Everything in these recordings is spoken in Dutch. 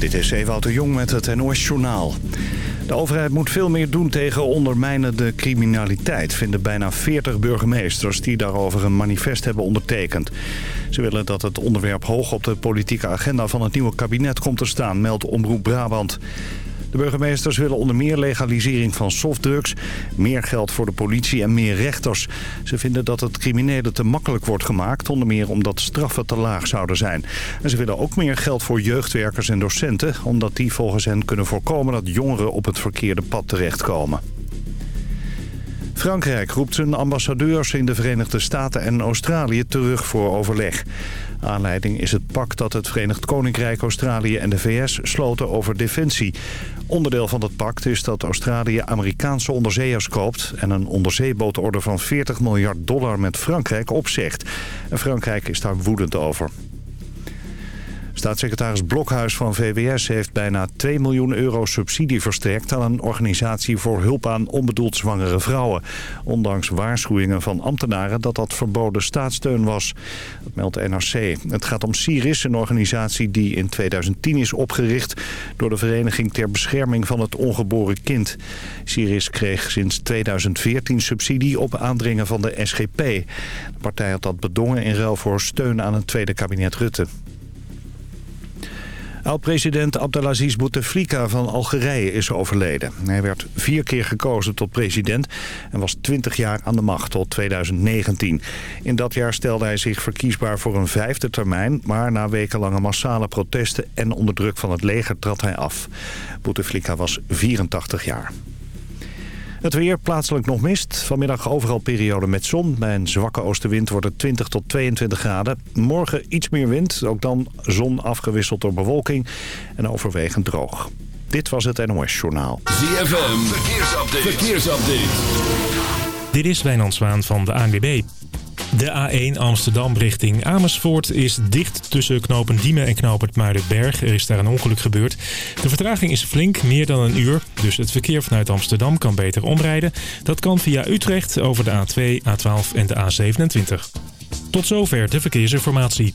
Dit is Ewout Jong met het NOS Journaal. De overheid moet veel meer doen tegen ondermijnende criminaliteit... vinden bijna 40 burgemeesters die daarover een manifest hebben ondertekend. Ze willen dat het onderwerp hoog op de politieke agenda van het nieuwe kabinet komt te staan... meldt Omroep Brabant. De burgemeesters willen onder meer legalisering van softdrugs... meer geld voor de politie en meer rechters. Ze vinden dat het criminelen te makkelijk wordt gemaakt... onder meer omdat straffen te laag zouden zijn. En ze willen ook meer geld voor jeugdwerkers en docenten... omdat die volgens hen kunnen voorkomen dat jongeren op het verkeerde pad terechtkomen. Frankrijk roept zijn ambassadeurs in de Verenigde Staten en Australië terug voor overleg. Aanleiding is het pact dat het Verenigd Koninkrijk, Australië en de VS sloten over defensie. Onderdeel van het pact is dat Australië Amerikaanse onderzeeërs koopt... en een onderzeebootorde van 40 miljard dollar met Frankrijk opzegt. En Frankrijk is daar woedend over. Staatssecretaris Blokhuis van VWS heeft bijna 2 miljoen euro subsidie verstrekt... aan een organisatie voor hulp aan onbedoeld zwangere vrouwen. Ondanks waarschuwingen van ambtenaren dat dat verboden staatssteun was. Dat meldt NRC. Het gaat om Siris, een organisatie die in 2010 is opgericht... door de Vereniging ter Bescherming van het Ongeboren Kind. Siris kreeg sinds 2014 subsidie op aandringen van de SGP. De partij had dat bedongen in ruil voor steun aan het tweede kabinet Rutte. Oud-president Abdelaziz Bouteflika van Algerije is overleden. Hij werd vier keer gekozen tot president en was 20 jaar aan de macht tot 2019. In dat jaar stelde hij zich verkiesbaar voor een vijfde termijn... maar na wekenlange massale protesten en onder druk van het leger trad hij af. Bouteflika was 84 jaar. Het weer, plaatselijk nog mist. Vanmiddag overal periode met zon. Bij een zwakke oostenwind wordt het 20 tot 22 graden. Morgen iets meer wind. Ook dan zon afgewisseld door bewolking. En overwegend droog. Dit was het NOS Journaal. ZFM, verkeersupdate. verkeersupdate. Dit is Wijnand Zwaan van de ANWB. De A1 Amsterdam richting Amersfoort is dicht tussen knopen Diemen en knooppunt Muidenberg. Er is daar een ongeluk gebeurd. De vertraging is flink, meer dan een uur. Dus het verkeer vanuit Amsterdam kan beter omrijden. Dat kan via Utrecht over de A2, A12 en de A27. Tot zover de verkeersinformatie.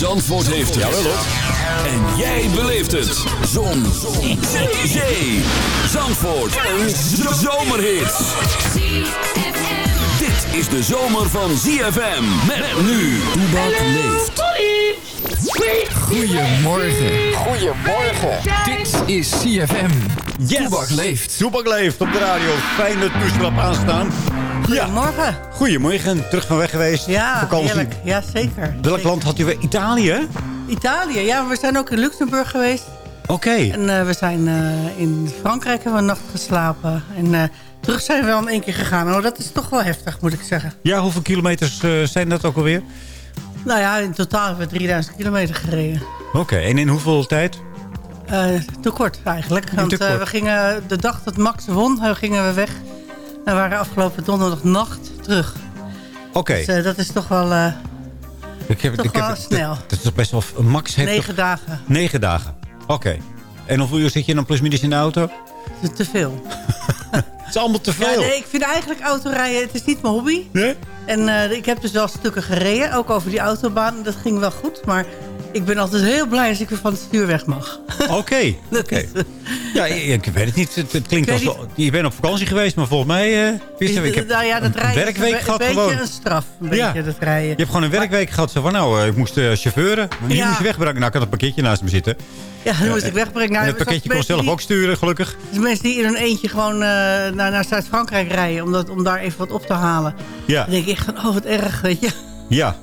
Zandvoort heeft het. En jij beleeft het. Zon. Zon. Zee. Zandvoort. Een zomerhit. Dit is de zomer van ZFM. Met nu. Toebak leeft. Goedemorgen. Goedemorgen. Dit is CFM. Yes. Toebak leeft. Toebak leeft op de radio. Fijn dat toestel op aanstaan. Goedemorgen. Goedemorgen. Terug van weg geweest. Ja, Vakantie. heerlijk. Ja, zeker. Welk Zeker. land had u weer? Italië? Italië. Ja, we zijn ook in Luxemburg geweest. Oké. En eh, we zijn eh, in Frankrijk hebben we een nacht geslapen. En eh, terug zijn we wel in één keer gegaan. Maar dat is toch wel heftig, moet ik zeggen. Ja, hoeveel kilometers zijn dat ook alweer? Nou ja, in totaal hebben we 3000 kilometer gereden. Oké. En in hoeveel tijd? Te kort eigenlijk. Want we gingen de dag dat Max won, gingen we weg. En waren afgelopen donderdagnacht terug. Oké. Dus eh, dat is toch wel eh, ik heb, toch wel snel. Dat, dat is toch best wel... Max heeft negen toch- dagen. Negen dagen. Oké. En hoeveel uur zit je dan plusminus in de auto? Te veel. Het is allemaal te Ja, veel. nee, ik vind eigenlijk autorijden, het is niet mijn hobby. Nee? En eh, ik heb dus wel stukken gereden, ook over die autobaan. Dat ging wel goed, maar ik ben altijd heel blij als ik weer van het stuur weg mag. Oké. Is, eh, Ja, ik, weet het niet. Het, het klinkt alsof... Je bent op vakantie geweest, maar volgens mij... eh ik heb nou ja, dat een werkweek een, gehad een beetje gewoon. een straf, een Ja. beetje dat rijden. Je hebt gewoon een werkweek gehad. Zo van, nou, eh, ik moest uh, chauffeuren. Nu Ja. moest je wegbrengen. Nou, ik had een pakketje naast me zitten. Ja, dan moest ik wegbrengen. Nou, en het pakketje kon zelf die- ook sturen, gelukkig. dus mensen die in hun eentje gewoon naar, naar Zuid-Frankrijk rijden... Om, dat, om daar even wat op te halen. Ja, Dan denk ik echt van, oh wat erg, weet je. ja.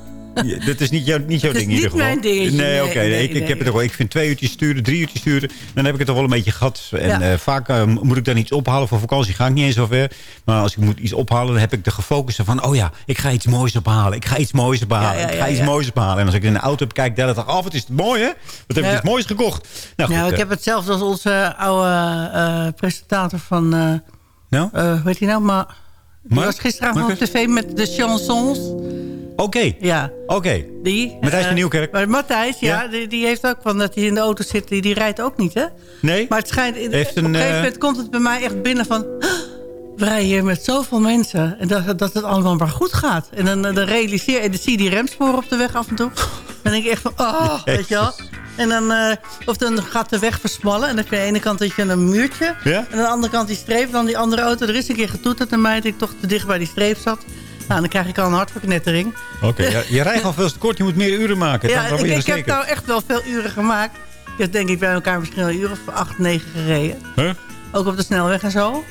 Dat is niet, jouw niet jouw Het is ding in ieder niet geval. mijn dingetje, Nee, nee, oké. nee, ik, ik nee. heb het ook wel. Ik vind twee uurtjes sturen, drie uurtjes sturen. Dan heb ik het toch wel een beetje gehad. En Ja. eh, vaak eh, moet ik dan iets ophalen. Voor vakantie ga ik niet eens zo ver. Maar als ik moet iets ophalen, dan heb ik de gefocust van... oh ja, ik ga iets moois ophalen. Ik ga iets moois ophalen. Ja, ja, ik ga ja, iets ja. moois ophalen. En als ik in de auto heb, kijk ik de hele dag af. Het is het mooi, hè? Wat heb ik Ja. iets moois gekocht? Nou, goed. Nou, ik eh, heb hetzelfde als onze oude eh, presentator van... eh nou? eh, weet je nou, maar... Mark? was gisteravond op tv met de chansons. Oké. Ja, Oké. die. Matthijs van eh, Nieuwkerk. Maar Matthijs, ja, Ja. Die, die heeft ook van dat hij in de auto zit. Die, die rijdt ook niet, hè? Nee? Maar het schijnt... Heeft op een gegeven eh, moment komt het bij mij echt binnen van... "Ah, We rijden hier met zoveel mensen. En dat, dat het allemaal maar goed gaat. En dan, dan realiseer en dan zie je die remsporen op de weg af en toe. Dan denk ik echt van... Oh, weet je wel. En dan, eh, of dan gaat de weg versmallen. En dan heb je aan de ene kant dat je een muurtje. Ja? En aan de andere kant die streep. Dan die andere auto. Er is een keer getoeterd naar mij dat ik toch te dicht bij die streep zat. Nou, dan krijg ik al een hartverknettering. Oké. ja, je rijdt al veel te kort. Je moet meer uren maken. Ja, ik, je ik heb nou echt wel veel uren gemaakt. Ik heb denk ik bij elkaar misschien wel een uur of acht, negen gereden. Huh? Ook op de snelweg en zo.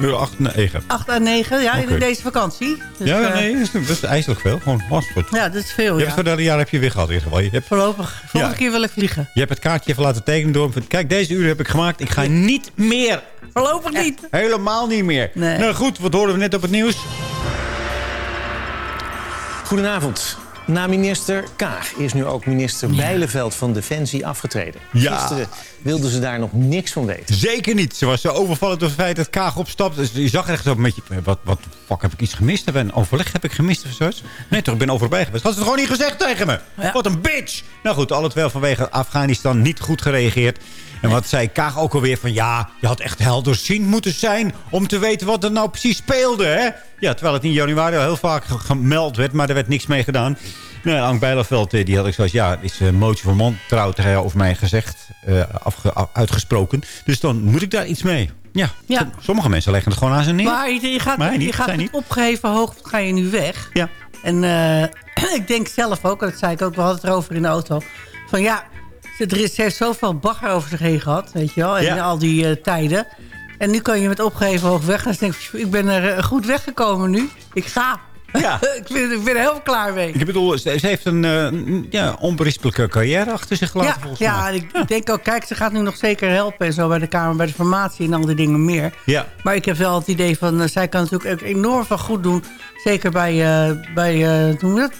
Uur 8, 9. 8 à 9, ja, in deze vakantie. Dus, ja, eh, nee, dat is, dat is ijselijk veel. Gewoon goed. Ja, dat is veel, Je ja. hebt het jaar heb je weer gehad in ieder geval. Je hebt, Voorlopig. Volgende Ja. keer wil ik vliegen. je hebt het kaartje even laten tekenen door. hem Kijk, deze uur heb ik gemaakt. Ik ga niet meer. Voorlopig niet. Helemaal niet meer. Nee. Nou goed, wat hoorden we net op het nieuws? Goedenavond. Na minister Kaag is nu ook minister Bijleveld van Defensie afgetreden. Ja. Gisteren wilden ze daar nog niks van weten. Zeker niet. Ze was zo overvallen door het feit dat Kaag opstapt. Dus je zag echt zo een beetje... Wat, wat fuck, heb ik iets gemist? Heb ik een overleg heb ik gemist of zoiets? Nee toch, ik ben overbij geweest. Had ze het gewoon niet gezegd tegen me? Ja. Wat een bitch! Nou goed, alle twee vanwege Afghanistan niet goed gereageerd. En wat zei Kaag ook alweer van... Ja, je had echt helderziend moeten zijn... om te weten wat er nou precies speelde, hè? Ja, terwijl het in januari al heel vaak ge- gemeld werd... maar er werd niks mee gedaan. Nou, Ank Bijleveld, eh, die had ik zoals... Ja, is een motie van wantrouwen tegen over mij gezegd... eh, afge- uitgesproken. Dus dan moet ik daar iets mee. Ja, Ja. som- sommige mensen leggen het gewoon aan zijn neer. Maar je, gaat, Maar niet, je gaat niet. opgeheven hoofd ga je nu weg. Ja. En eh, ik denk zelf ook, dat zei ik ook, we hadden het erover in de auto. Van ja, ze, heeft zoveel bagger over zich heen gehad, weet je wel. Ja. al die eh, tijden. En nu kan je met opgeheven hoofd weg. En dan denk ik, ik ben er eh, goed weggekomen nu. Ik ga. Ja. ik, ben, ik ben er heel klaar mee. Ik bedoel, ze ze heeft een eh, ja, onberispelijke carrière achter zich gelaten, Ja, volgens ja, mij. ik ik denk ook, kijk, ze gaat nu nog zeker helpen en zo bij de Kamer, bij de formatie en al die dingen meer. Ja. Maar ik heb wel het idee van, zij kan natuurlijk ook enorm van goed doen. Zeker bij, eh, bij, hoe dat?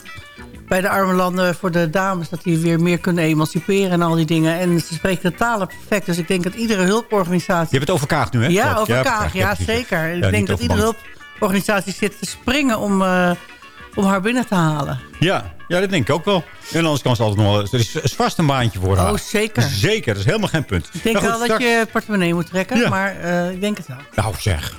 Bij de arme landen voor de dames, dat die weer meer kunnen emanciperen en al die dingen. En ze spreekt de talen perfect, dus ik denk dat iedere hulporganisatie... Je hebt het over Kaag nu, hè? Ja, over Kaag, ja, zeker. Ja, ik denk dat iedere hulporganisatie zit te springen om, eh, om haar binnen te halen. Ja, ja, dat denk ik ook wel. En anders kan ze altijd nog wel... Er is, is vast een baantje voor haar. Oh, zeker. Zeker, dat is helemaal geen punt. Ik denk Nou goed, wel dat je portemonnee moet trekken, Ja. maar eh, ik denk het wel. Nou zeg.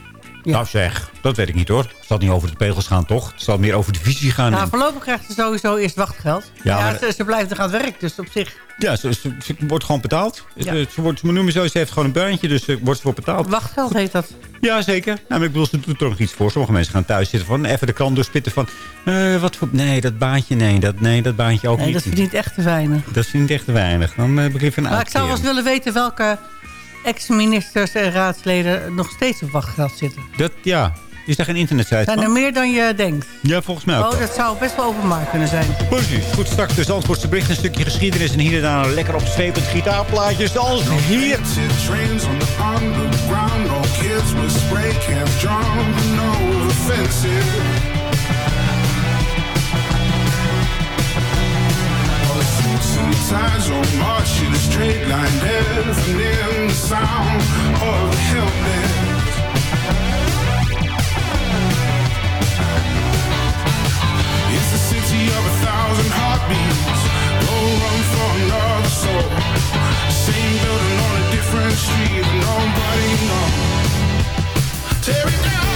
Ja. Nou zeg. Dat weet ik niet hoor. Het zal niet over de pegels gaan, toch? Het zal meer over de visie gaan. Nou, En- voorlopig krijgt ze sowieso eerst wachtgeld. Ja, Ja, maar- ze, ze blijft er aan het werk, dus op zich Ja, ze, ze, ze wordt gewoon betaald. Ja. Ze, ze wordt, we noemen zo, ze heeft gewoon een baantje, dus ze wordt ze voor betaald. wachtgeld heet dat. Ja, zeker. Nou, maar ik bedoel, ze doet er nog iets voor. Sommige mensen gaan thuis zitten van even de krant doorspitten van... eh, wat voor... Nee, dat baantje, nee, dat, nee, dat baantje ook Nee, niet. dat verdient echt te weinig. Dat ik echt te weinig. Dan eh, heb ik een Maar ik zou wel eens willen weten welke ex-ministers en raadsleden nog steeds op wachtgeld zitten. Dat, ja. Is daar geen internetsite Zijn er van? meer dan je denkt? Ja, volgens mij ook Oh, wel. dat zou best wel openbaar kunnen zijn. Precies. Goed, straks de Zandvoortse bericht, een stukje geschiedenis... en hier en daar een lekker opzwepend gitaarplaatje zoals hier. trains on the underground, no suits and ties march in a straight line, deafening the sound of the helpless. It's the city of a thousand heartbeats. Don't run for another soul. Same building on a different street, nobody knows. Tear it down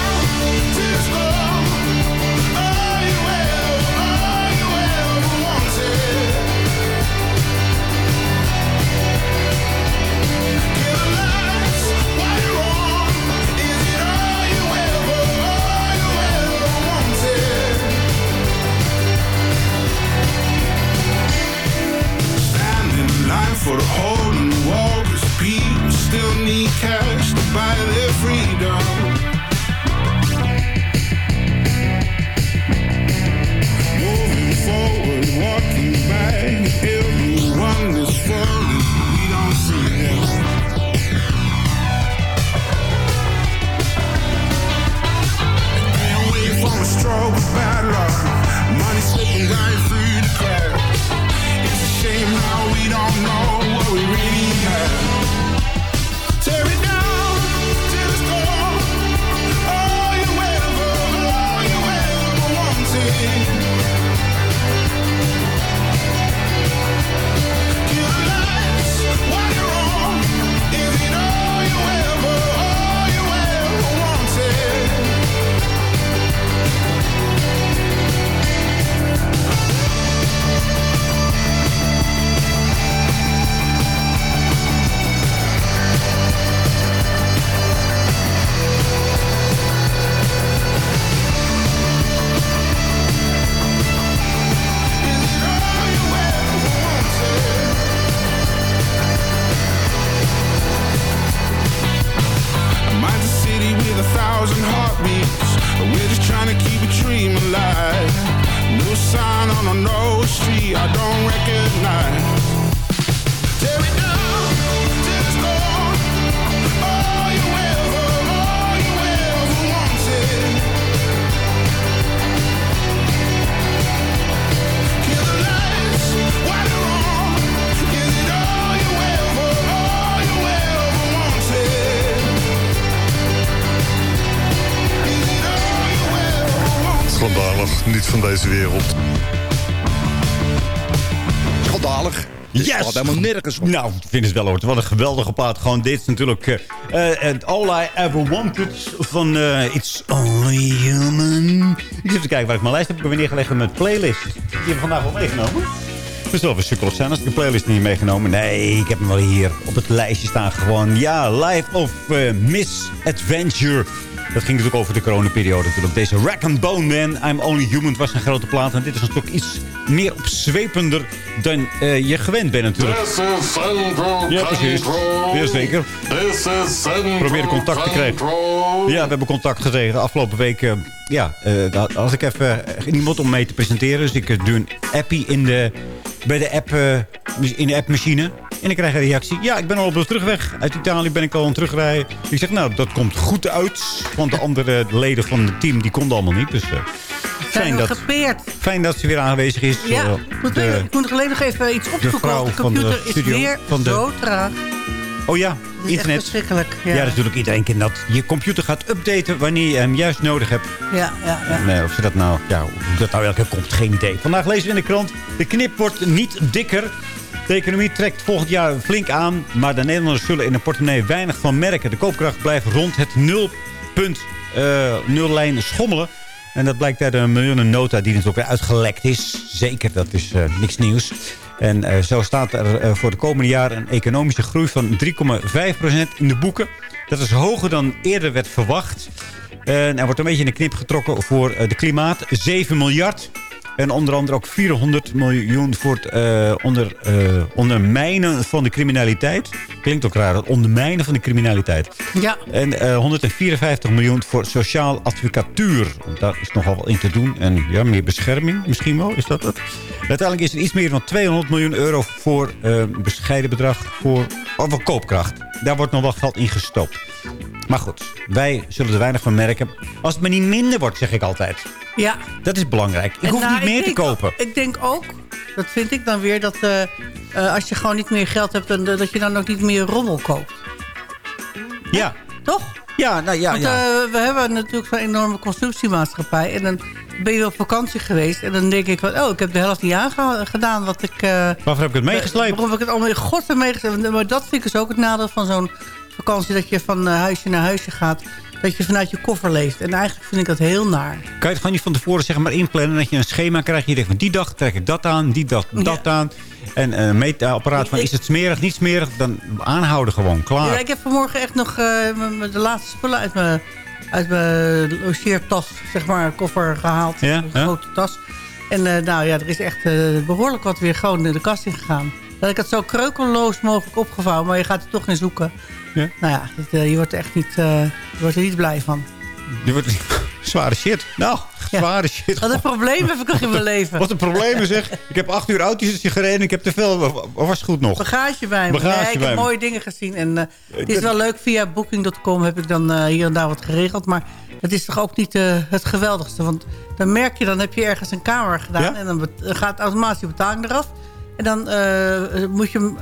Niet van deze wereld. Schandalig. Yes! helemaal nergens op. Nou, ik vind het wel hoor. Wat een geweldige plaat. Gewoon dit is natuurlijk... and All I Ever Wanted van eh, It's Only Human. Ik zit even kijken waar ik mijn lijst heb ik weer neergelegd met playlist. Die hebben we vandaag wel meegenomen. Het wel sukkelig zijn als ik de playlist niet meegenomen. Nee, ik heb hem wel hier op het lijstje staan. Gewoon, ja, Life of eh, Misadventure. Dat ging natuurlijk over de coronaperiode natuurlijk. Deze Rack and Bone Man, I'm Only Human was een grote plaat. En dit is natuurlijk iets meer opzwepender dan eh, je gewend bent natuurlijk. Ja, precies. Jazeker. Probeer contact te krijgen. Ja, we hebben contact gekregen. Afgelopen week ja, eh, had- ik even eh, niemand om mee te presenteren. Dus ik doe een appie in de, bij de, app, in de appmachine. En ik krijg een reactie. Ja, ik ben al op de terugweg. Uit Italië ben ik al aan het terugrijden. Ik zeg, nou, dat komt goed uit. Want de andere leden van het team, die konden allemaal niet. Dus eh, fijn, dat, fijn dat ze weer aanwezig is. Ja, Eh, ik moet, de- ik moet geleden nog even iets opzoeken. vrouw de van de computer is studio, weer van de- zo traag. oh ja, is internet. verschrikkelijk. Ja, Ja, natuurlijk iedereen kent dat. Je computer gaat updaten wanneer je hem juist nodig hebt. ja, ja, ja. Nee, of ze dat nou, ja, hoe dat nou elke keer komt, geen idee. Vandaag lezen we in de krant, de knip wordt niet dikker. De economie trekt volgend jaar flink aan, maar de Nederlanders zullen in de portemonnee weinig van merken. De koopkracht blijft rond het nulpunt, eh nullijn schommelen. En dat blijkt uit een miljoenennota die natuurlijk weer uitgelekt is. Zeker, dat is eh, niks nieuws. En eh, zo staat er voor de komende jaren een economische groei van 3,5% in de boeken. Dat is hoger dan eerder werd verwacht. En er wordt een beetje in de knip getrokken voor de klimaat. 7 miljard. En onder andere ook 400 miljoen voor het eh, onder, eh, ondermijnen van de criminaliteit. Klinkt ook raar, het ondermijnen van de criminaliteit. ja. En eh, 154 miljoen voor sociaal advocatuur. Daar is nogal wat in te doen. En ja, meer bescherming misschien wel, is dat het? Uiteindelijk is er iets meer dan 200 miljoen euro voor eh, bescheiden bedrag voor, voor koopkracht. Daar wordt nog wel geld in gestopt. Maar goed, wij zullen er weinig van merken. Als het maar niet minder wordt, zeg ik altijd. ja. Dat is belangrijk. Ik En hoef nou, niet meer te kopen. ook- ik denk ook, dat vind ik dan weer, dat eh, eh, als je gewoon niet meer geld hebt... Dan, dat je dan ook niet meer rommel koopt. Ja, Toch? ja, nou ja. Want ja. eh, we hebben natuurlijk zo'n enorme consumptiemaatschappij. En dan ben je op vakantie geweest. En dan denk ik van, oh, ik heb de helft niet aangedaan wat ik... Waarvoor heb ik het meegesleept? Waarom heb ik het allemaal in godsnaam meegesleept? Maar dat vind ik dus ook het nadeel van zo'n vakantie... dat je van eh, huisje naar huisje gaat. Dat je vanuit je koffer leeft. En eigenlijk vind ik dat heel naar. Kan je het gewoon niet van tevoren zeg maar inplannen? Dat je een schema krijgt. Je denkt van die dag trek ik dat aan, die dag dat aan. En een meetapparaat van is het smerig, niet smerig? Dan aanhouden gewoon, klaar. Ja, ik heb vanmorgen echt nog eh, de laatste spullen uit mijn, uit mijn logeertas, zeg maar, koffer gehaald. Ja, Een grote tas. En eh, nou ja, er is echt eh, behoorlijk wat weer gewoon in de kast ingegaan. Dat ik het zo kreukelloos mogelijk opgevouwen, maar je gaat er toch in zoeken. Ja. Nou ja, eh, je wordt er echt niet, eh, je wordt er niet blij van. Je wordt zware shit. Nou, Ja. zware shit. Wat een probleem heb ik nog in mijn leven. Wat een probleem zeg. Ik heb acht uur auto's gereden. Ik heb te veel. Was het goed nog? Bagage bij me. Bagage nee, ik bij heb me. mooie dingen gezien. En eh, het is wel leuk. Via Booking.com heb ik dan hier en daar wat geregeld. Maar het is toch ook niet het geweldigste. Want dan merk je, dan heb je ergens een kamer gedaan. Ja? En dan gaat automatisch je betaling eraf. En dan moet je hem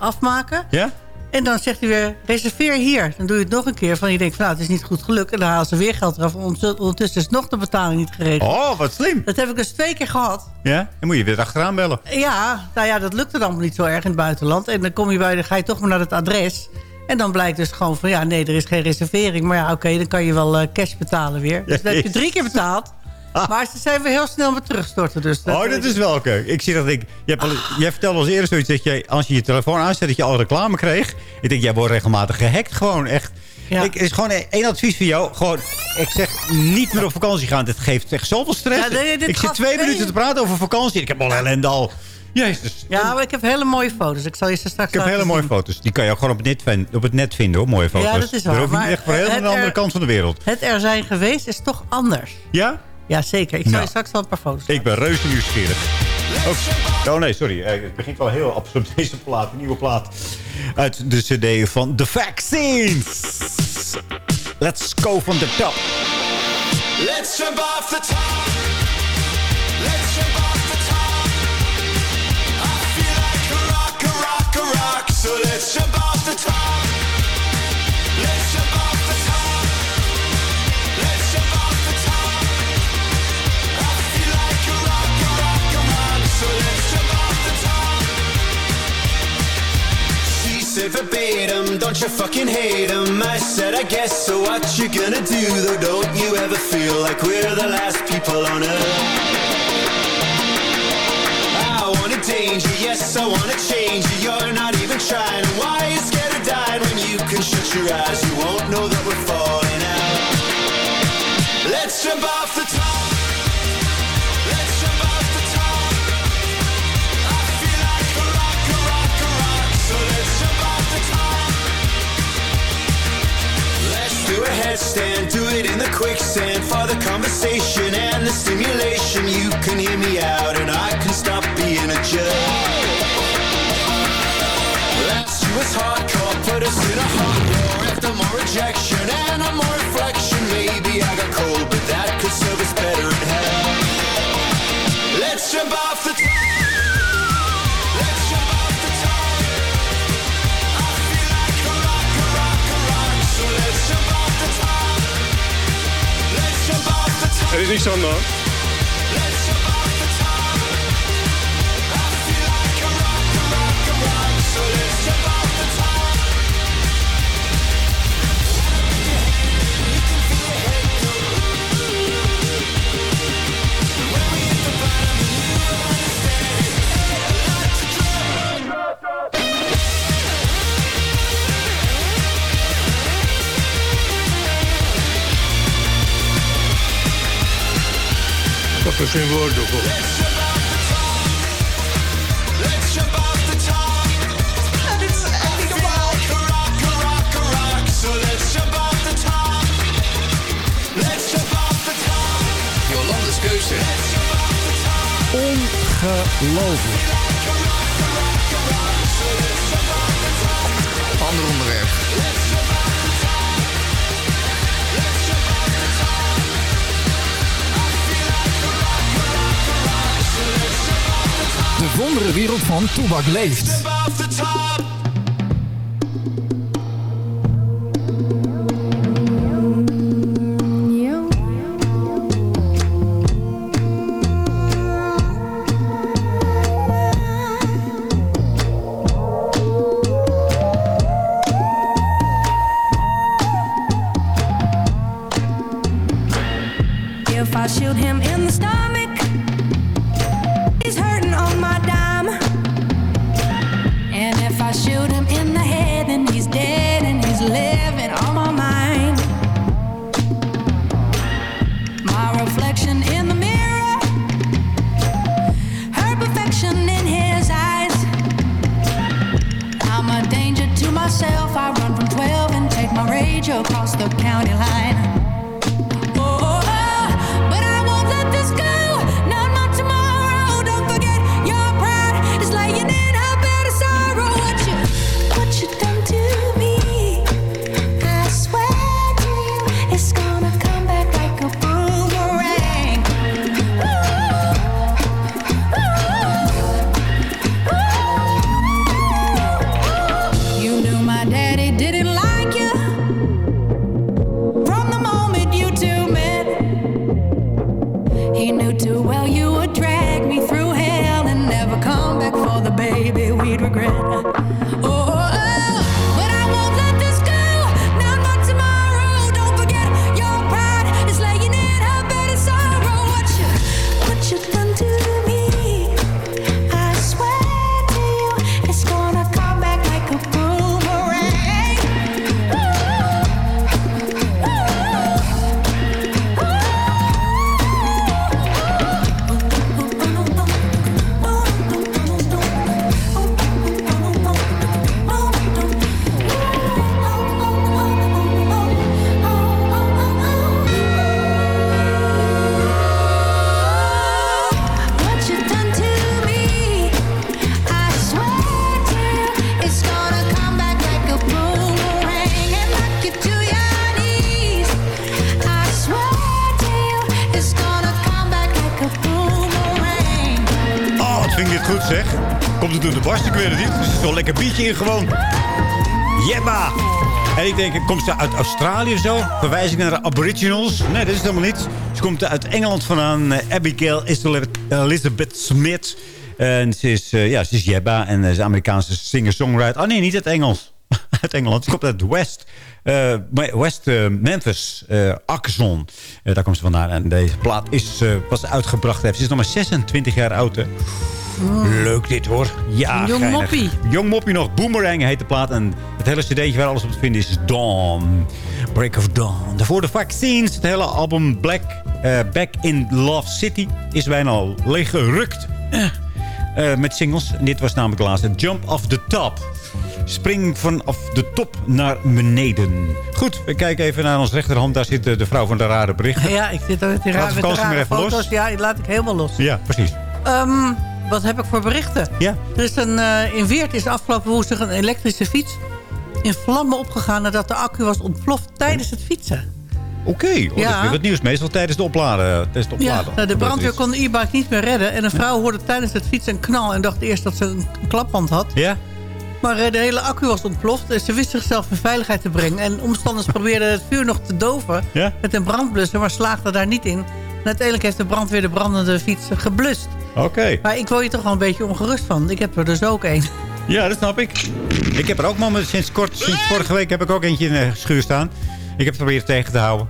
afmaken. Ja? En dan zegt hij weer, reserveer hier. Dan doe je het nog een keer. Van je denkt, van, nou, het is niet goed gelukt. En dan halen ze weer geld eraf. Ondertussen ondertussen is nog de betaling niet geregeld. Oh, wat slim. Dat heb ik dus twee keer gehad. Ja? Dan moet je weer achteraan bellen. Ja, nou ja, dat lukte dan niet zo erg in het buitenland. En dan kom je bij, dan ga je toch maar naar het adres. En dan blijkt dus gewoon van, ja, nee, er is geen reservering. Maar ja, oké, dan kan je wel eh, cash betalen weer. Dus dan heb je drie keer betaald. Maar ze zijn weer heel snel weer terugstorten. Dus Oh, dat is wel oké. Ik zie dat ik... Hebt al, jij vertelde eens eerder zoiets dat je, als je je telefoon aanzet, dat je al reclame kreeg. Ik denk, jij wordt regelmatig gehackt. Gewoon echt. Ja. Ik, is gewoon één advies voor jou. Gewoon, ik zeg niet meer op vakantie gaan. Dit geeft echt zoveel stress. Ja, nee, ik zit twee minuten te praten over vakantie. Ik heb al ellende al. Jezus. Ja, maar ik heb hele mooie foto's. Ik zal je ze straks Ik heb hele mooie foto's. Die kan je ook gewoon op het net, op het net vinden, hoor. Mooie foto's. Ja, dat is waar. Daar hoef je niet Maar echt voor helemaal het aan de andere er- kant van de wereld. Het er zijn geweest is toch anders. Ja? Ja, zeker. Ik zal Nou. je straks wel een paar foto's Ik ben reuze nieuwsgierig. Oh, oh nee, sorry. Eh, Het begint wel heel absurd, deze plaat. Een nieuwe plaat. Uit de cd van The Vaccines. Let's go from the top. Let's jump off the top. Let's jump off the top. I feel like a rock, a rock, a rock. So let's jump off the top. Said verbatim, don't you fucking hate him? I said, I guess so. What you gonna do though? Don't you ever feel like we're the last people on earth? I wanna danger, yes, I wanna change you. You're not even trying. Why are you scared of dying when you can shut your eyes? You won't know that we're falling out. Let's jump off the top. Headstand, in the quicksand for the conversation and the stimulation. You can hear me out and I can stop being a jerk. That's you as hardcore, put us in a hot war after more rejection and a more reflection. Maybe I got cold, but that could serve us better in hell. Let's jump off the top. Er is niks aan de. Top. Jolandes keuze. Ongelooflijk. Wondere wereld van Toebak leeft. Lekker biertje in gewoon. Jebba! En ik denk, komt ze uit Australië of zo? Verwijzing naar de aboriginals? Nee, dat is helemaal niet. Ze komt uit Engeland vandaan. eh, Abigail Elizabeth, Smith. En ze is, eh, ja, ze is Jebba en ze is Amerikaanse singer-songwriter. Oh nee, niet uit Engels. uit Engeland. Ze komt uit West, eh, West eh, Memphis, eh Arkansas. Eh, daar komt ze vandaan. En deze plaat is eh, pas uitgebracht. Ze is nog maar 26 jaar oud. Leuk dit hoor. Ja, jong geinig. moppie. Jong moppie nog. Boomerang heet de plaat. En het hele cd'tje waar alles op te vinden is Dawn. Break of Dawn. Daarvoor de Vaccines. Het hele album Black, eh, Back in Love City is bijna al leeggerukt. Eh, eh, met singles. En dit was namelijk de laatste. Jump off the top. Spring vanaf de top naar beneden. Goed, we kijken even naar ons rechterhand. Daar zit de, de vrouw van de rare berichten. Ja, ik zit ook met die Laat rare, de met de rare even los. foto's. Ja, die laat ik helemaal los. Ja, precies. Ehm, wat heb ik voor berichten? Ja. Er is een, eh, in Weert is afgelopen woensdag een elektrische fiets in vlammen opgegaan nadat de accu was ontploft tijdens het fietsen. Oké, oh, dat is Ja. weer wat nieuws. Meestal tijdens de opladen. Tijdens het Ja, opladen nou, de brandweer kon de e-bike niet meer redden. En een vrouw hoorde tijdens het fietsen een knal en dacht eerst dat ze een klapband had. Ja? Maar eh, de hele accu was ontploft. En ze wist zichzelf in veiligheid te brengen. En omstanders probeerden het vuur nog te doven Ja? met een brandblusser, maar slaagden daar niet in. En uiteindelijk heeft de brandweer de brandende fiets geblust. Oké. Maar ik word je toch wel een beetje ongerust van. Ik heb er dus ook een. Ja, dat snap ik. Ik heb er ook maar sinds kort, sinds vorige week heb ik ook eentje in de schuur staan. Ik heb het proberen tegen te houden.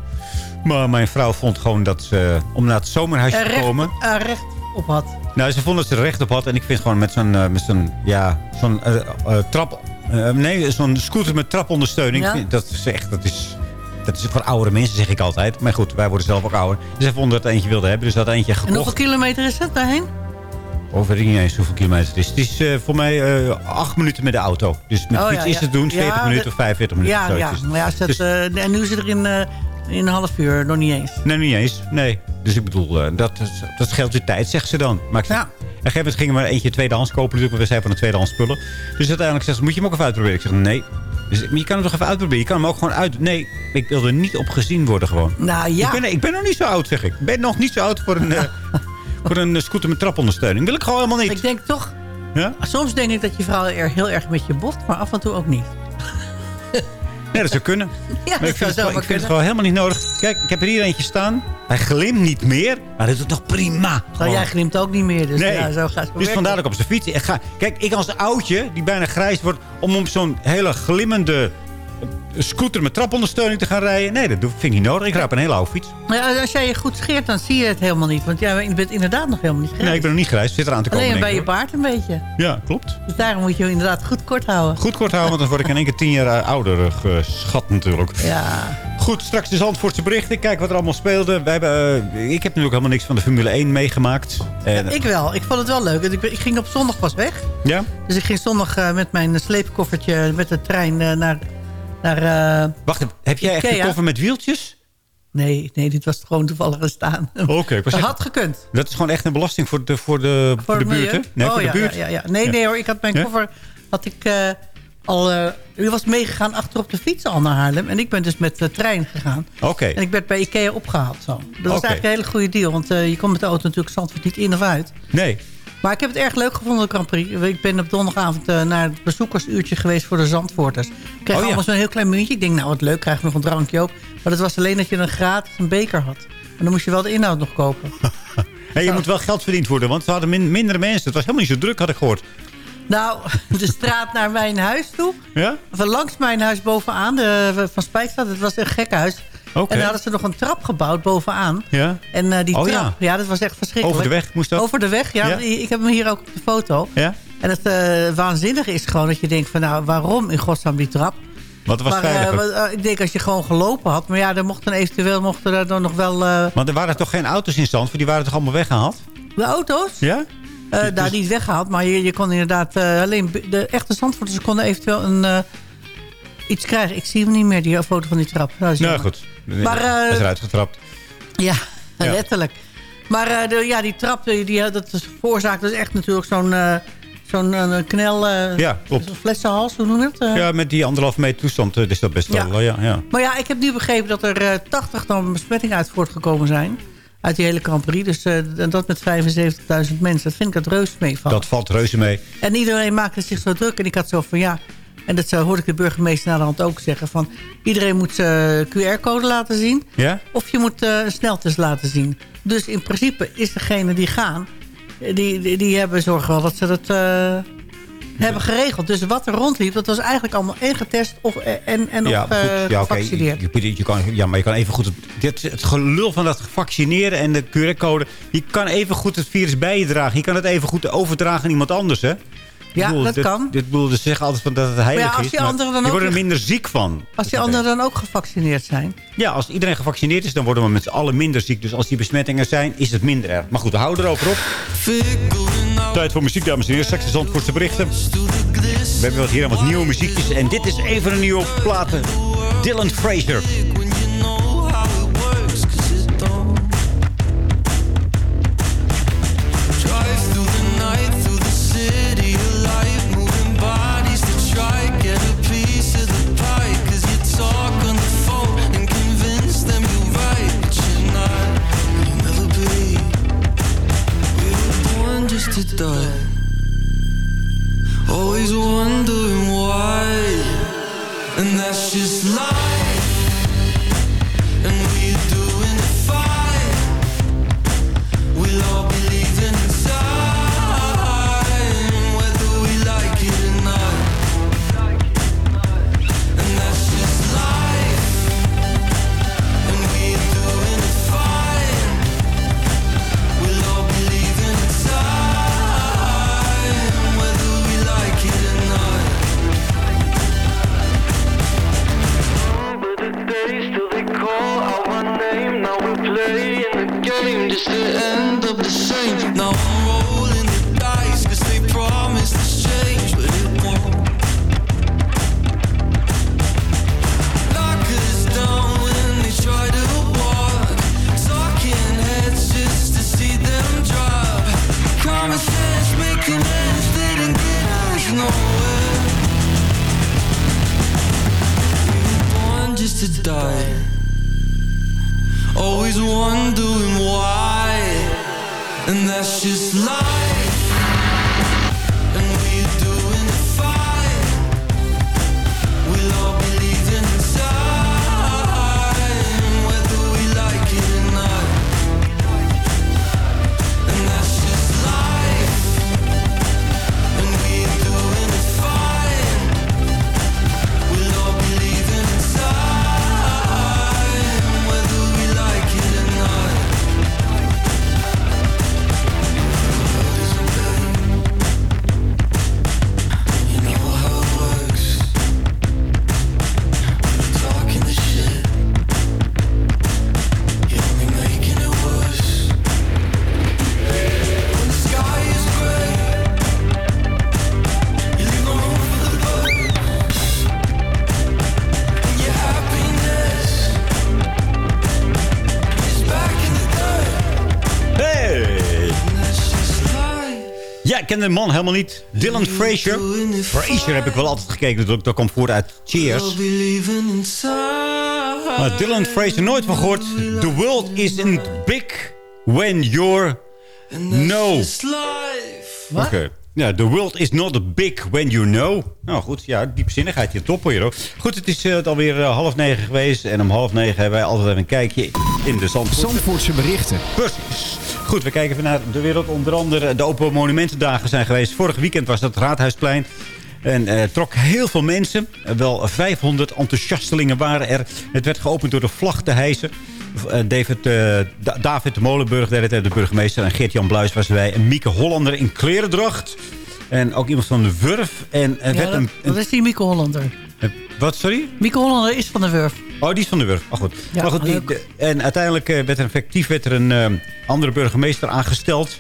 Maar mijn vrouw vond gewoon dat ze, om naar het zomerhuisje Er te recht, komen... recht op had. Nou, ze vond dat ze er recht op had. En ik vind gewoon met zo'n, eh, met zo'n, ja, zo'n eh, eh, trap... nee, zo'n scooter met trapondersteuning. Ja. Dat is echt, dat is... Dat is voor oudere mensen, zeg ik altijd. Maar goed, wij worden zelf ook ouder. Dus vonden dat eentje wilde hebben. Dus dat eentje En gekocht. hoeveel kilometer is het daarheen? Of weet ik niet eens hoeveel kilometer het is. Het is eh, voor mij eh, acht minuten met de auto. Dus met Oh, fiets ja, is het doen 40 Ja, minuten of 45 minuten. Ja, ja. is het. Maar ja, zet, Dus- eh, en nu zit er in, eh, in een half uur nog niet eens. Nee, niet eens. Nee. Dus ik bedoel, eh, dat, dat scheelt je tijd, zegt ze dan. Maar Ja. Op een gegeven moment gingen we maar eentje tweedehands kopen. natuurlijk, we zijn van de tweedehands spullen. Dus uiteindelijk zegt ze, moet je hem ook even uitproberen? Ik zeg, nee. Dus, je kan hem toch even uitproberen? Je kan hem ook gewoon uit... Nee, ik wil er niet op gezien worden gewoon. Nou ja. Ik, ben, ik ben nog niet zo oud, zeg ik. Ik ben nog niet zo oud voor een, eh, voor een eh, scooter met trapondersteuning. Wil ik gewoon helemaal niet. Ik denk toch... Ja? Soms denk ik dat je vrouw er heel erg met je boft, maar af en toe ook niet. Nee, dat zou kunnen. Ja, maar ik vind, het, gewoon- zomaar ik vind het kunnen. gewoon helemaal niet nodig. Kijk, ik heb er hier eentje staan. Hij glimt niet meer, maar dat is toch prima. Nou, jij glimt ook niet meer, dus Nee, ja, zo gaat het dus vandaar dat ik op zijn fiets... Ga, kijk, ik als oudje, die bijna grijs wordt... om op zo'n hele glimmende scooter met trapondersteuning te gaan rijden... nee, dat vind ik niet nodig. Ik op een hele oude fiets. Ja, als jij je goed scheert, dan zie je het helemaal niet. Want jij bent inderdaad nog helemaal niet grijs. Nee, ik ben nog niet grijs. Zit eraan te komen. Alleen bij je baard een beetje. Ja, klopt. Dus daarom moet je hem inderdaad goed kort houden. Goed kort houden, want dan word ik in één keer tien jaar eh, ouder eh, geschat natuurlijk. Ja. Goed, straks de Zandvoortse berichten. Kijk wat er allemaal speelde. Wij hebben, eh, ik heb natuurlijk helemaal niks van de Formule 1 meegemaakt. En, Ik wel. Ik vond het wel leuk. Ik, ging op zondag pas weg. ja? Dus ik ging zondag met mijn sleepkoffertje met de trein naar... naar eh, Wacht, even, heb jij echt een koffer met wieltjes? nee, nee, dit was gewoon toevallig gestaan. Oké, ik was Dat had gekund. Dat is gewoon echt een belasting voor de, voor de, voor de buurt, hè? Nee, oh, voor de ja, buurt. Ja, ja. Nee, nee hoor. Ik had mijn koffer... Had ik eh, al... eh u was meegegaan achter op de fiets al naar Haarlem. En ik ben dus met de trein gegaan. Oké. En ik werd bij Ikea opgehaald zo. Dat was Oké. eigenlijk een hele goede deal. Want je komt met de auto natuurlijk Zandvoort niet in of uit. Nee. Maar ik heb het erg leuk gevonden, de Grand Prix. Ik ben op donderdagavond eh, naar het bezoekersuurtje geweest voor de Zandvoorters. Ik kreeg Oh, ja. allemaal zo'n heel klein muntje. Ik denk, nou wat leuk, krijg ik nog een drankje ook. Maar dat was alleen dat je een gratis een beker had. En dan moest je wel de inhoud nog kopen. Hey, je moet wel geld verdiend worden, want we hadden min, mindere mensen. Het was helemaal niet zo druk, had ik gehoord. Nou, de straat naar mijn huis toe. Ja? Van langs mijn huis bovenaan, de, van Spijkstad. Het was een gek huis. En daar hadden ze nog een trap gebouwd bovenaan. Ja? En eh, die Oh, trap, ja. ja. dat was echt verschrikkelijk. Over de weg moest dat? Over de weg, ja. Ja. Ik heb hem hier ook op de foto. Ja? En het eh, waanzinnige is gewoon dat je denkt van... nou, waarom in godsnaam die trap? Het was maar, eh, wat- ik denk als je gewoon gelopen had... maar ja, er mochten eventueel mochten er dan nog wel Want er waren toch geen auto's in stand, die waren toch allemaal weggehaald? de auto's... Ja? daar niet weggehaald, maar je, je kon inderdaad... alleen de echte Zandvoorters konden eventueel een, iets krijgen. Ik zie hem niet meer, die foto van die trap. Nou jammer. goed. Maar, eh, Hij is eruit getrapt. Ja, letterlijk. Maar eh, de, ja, die trap, die, dat is- veroorzaakt dus echt natuurlijk zo'n eh, zo'n eh, knel... eh, Ja, klopt. Flessenhals, hoe noem je het? Eh, Ja, met die anderhalf meter toestand eh, is dat best Ja. wel. eh, Ja, ja. Maar ja, ik heb nu begrepen dat er eh 80 dan besmettingen uit voortgekomen zijn. Uit die hele Prix. Dus eh, dat met 75.000 mensen. Dat vind ik dat reuze meevallen. Dat valt reuze mee. En iedereen maakte zich zo druk. En ik had zo van ja... En dat zou, hoorde ik de burgemeester naar de hand ook zeggen. Van, iedereen moet zijn QR-code laten zien. Ja? Of je moet eh, een sneltest laten zien. Dus in principe is degene die gaan... Die, die, die hebben zorgen wel dat ze dat eh, hebben geregeld. Dus wat er rondliep, dat was eigenlijk allemaal en getest of, en, en ja, of eh, ja, oké, gevaccineerd. je, je, je kan, ja, maar je kan even goed... Het, dit, het gelul van dat vaccineren en de QR-code... Je kan even goed het virus bij je dragen. Je kan het even goed overdragen aan iemand anders, hè? Ja, bedoel, dat dit, kan. Dit bedoel, ze zeggen altijd van dat het heilig Maar ja, als is. die maar dan je wordt er minder ziek van. Als die anderen dan ook gevaccineerd zijn. Ja, als iedereen gevaccineerd is, dan worden we met z'n allen minder ziek. Dus als die besmettingen zijn, is het minder erg. Maar goed, we houden erover op. Tijd voor muziek, dames en heren. Straks de Zandvoortse berichten. We hebben wat hier aan wat nieuwe muziekjes. En dit is een van de nieuwe platen. Dylan Fraser. To die. Always wondering why, and that's just life. Playing the game just to end Ja, ik ken de man helemaal niet. Dylan Fraser. Fraser heb ik wel altijd gekeken. Dat, dat komt voort uit Cheers. Maar Dylan Fraser nooit van gehoord. The world isn't big when you're no. Life. Oké. Ja, the world is not big when you know. Nou goed, ja, diepzinnigheid hier top hoor. Goed, het is eh, alweer eh, half negen geweest. En om half negen hebben wij altijd even een kijkje in de Zandvoort. Zandvoortse berichten. Precies. Goed, we kijken even naar de wereld. Onder andere de Open Monumentendagen zijn geweest. Vorig weekend was dat het Raadhuisplein. En eh trok heel veel mensen. Eh, Wel 500 enthousiastelingen waren er. Het werd geopend door de vlag te hijsen. Eh, David, Da- David de Molenburg, de, de burgemeester. En Geert-Jan Bluis was erbij. En Mieke Hollander in klerendracht. En ook iemand van de Wurf. En Ja, werd dat, een, dat is die Mieke Hollander. Eh, Wat, sorry? Mieke Hollander is van de Wurf. Oh, die is van de Wurf. Oh, goed. Ja, maar goed die- en uiteindelijk eh, werd er effectief werd er een eh, andere burgemeester aangesteld.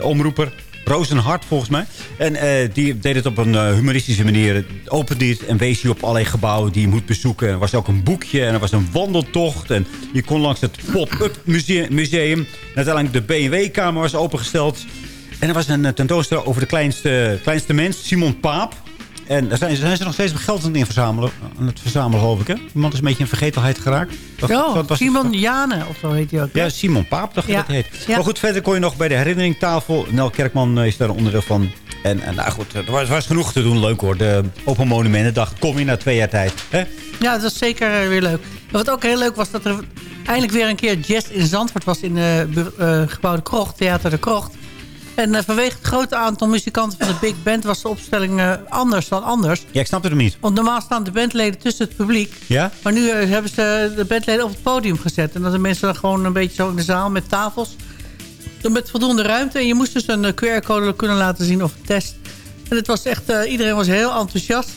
Omroeper. Rozenhart volgens mij. En die deed het op een humoristische manier. Opende het en wees je op allerlei gebouwen die je moet bezoeken. Er was ook een boekje en er was een wandeltocht. En je kon langs het pop-up museum. museum. En uiteindelijk de BMW-kamer was opengesteld. En er was een tentoonstelling over de kleinste, kleinste mens, Simon Paap. En daar zijn, zijn ze nog steeds geld aan het, verzamelen, aan het verzamelen, geloof ik. Hè? Iemand is een beetje in vergetelheid geraakt. Dat, Oh, dat was- Simon Jane, of zo heet hij ook. hè? Ja, Simon Paap, dacht ik Ja. dat heet. Ja. Maar goed, verder kon je nog bij de herinneringtafel. Nel Kerkman eh, is daar een onderdeel van. En, en nou goed, er was, was genoeg te doen. Leuk hoor. De Open Monumentendag kom je na twee jaar tijd. Hè? Ja, dat was zeker eh, weer leuk. Wat ook heel leuk was, dat er eindelijk weer een keer jazz in Zandvoort was... in eh bu- eh, gebouw De Krocht, Theater De Krocht. En eh, vanwege het grote aantal muzikanten van de Big Band... was de opstelling eh, anders dan anders. Ja, ik snap het niet. Want normaal staan de bandleden tussen het publiek. Ja? Maar nu eh, hebben ze de bandleden op het podium gezet. En dat de mensen dan gewoon een beetje zo in de zaal met tafels. Met voldoende ruimte. En je moest dus een QR-code kunnen laten zien of een test. En het was echt, iedereen was heel enthousiast.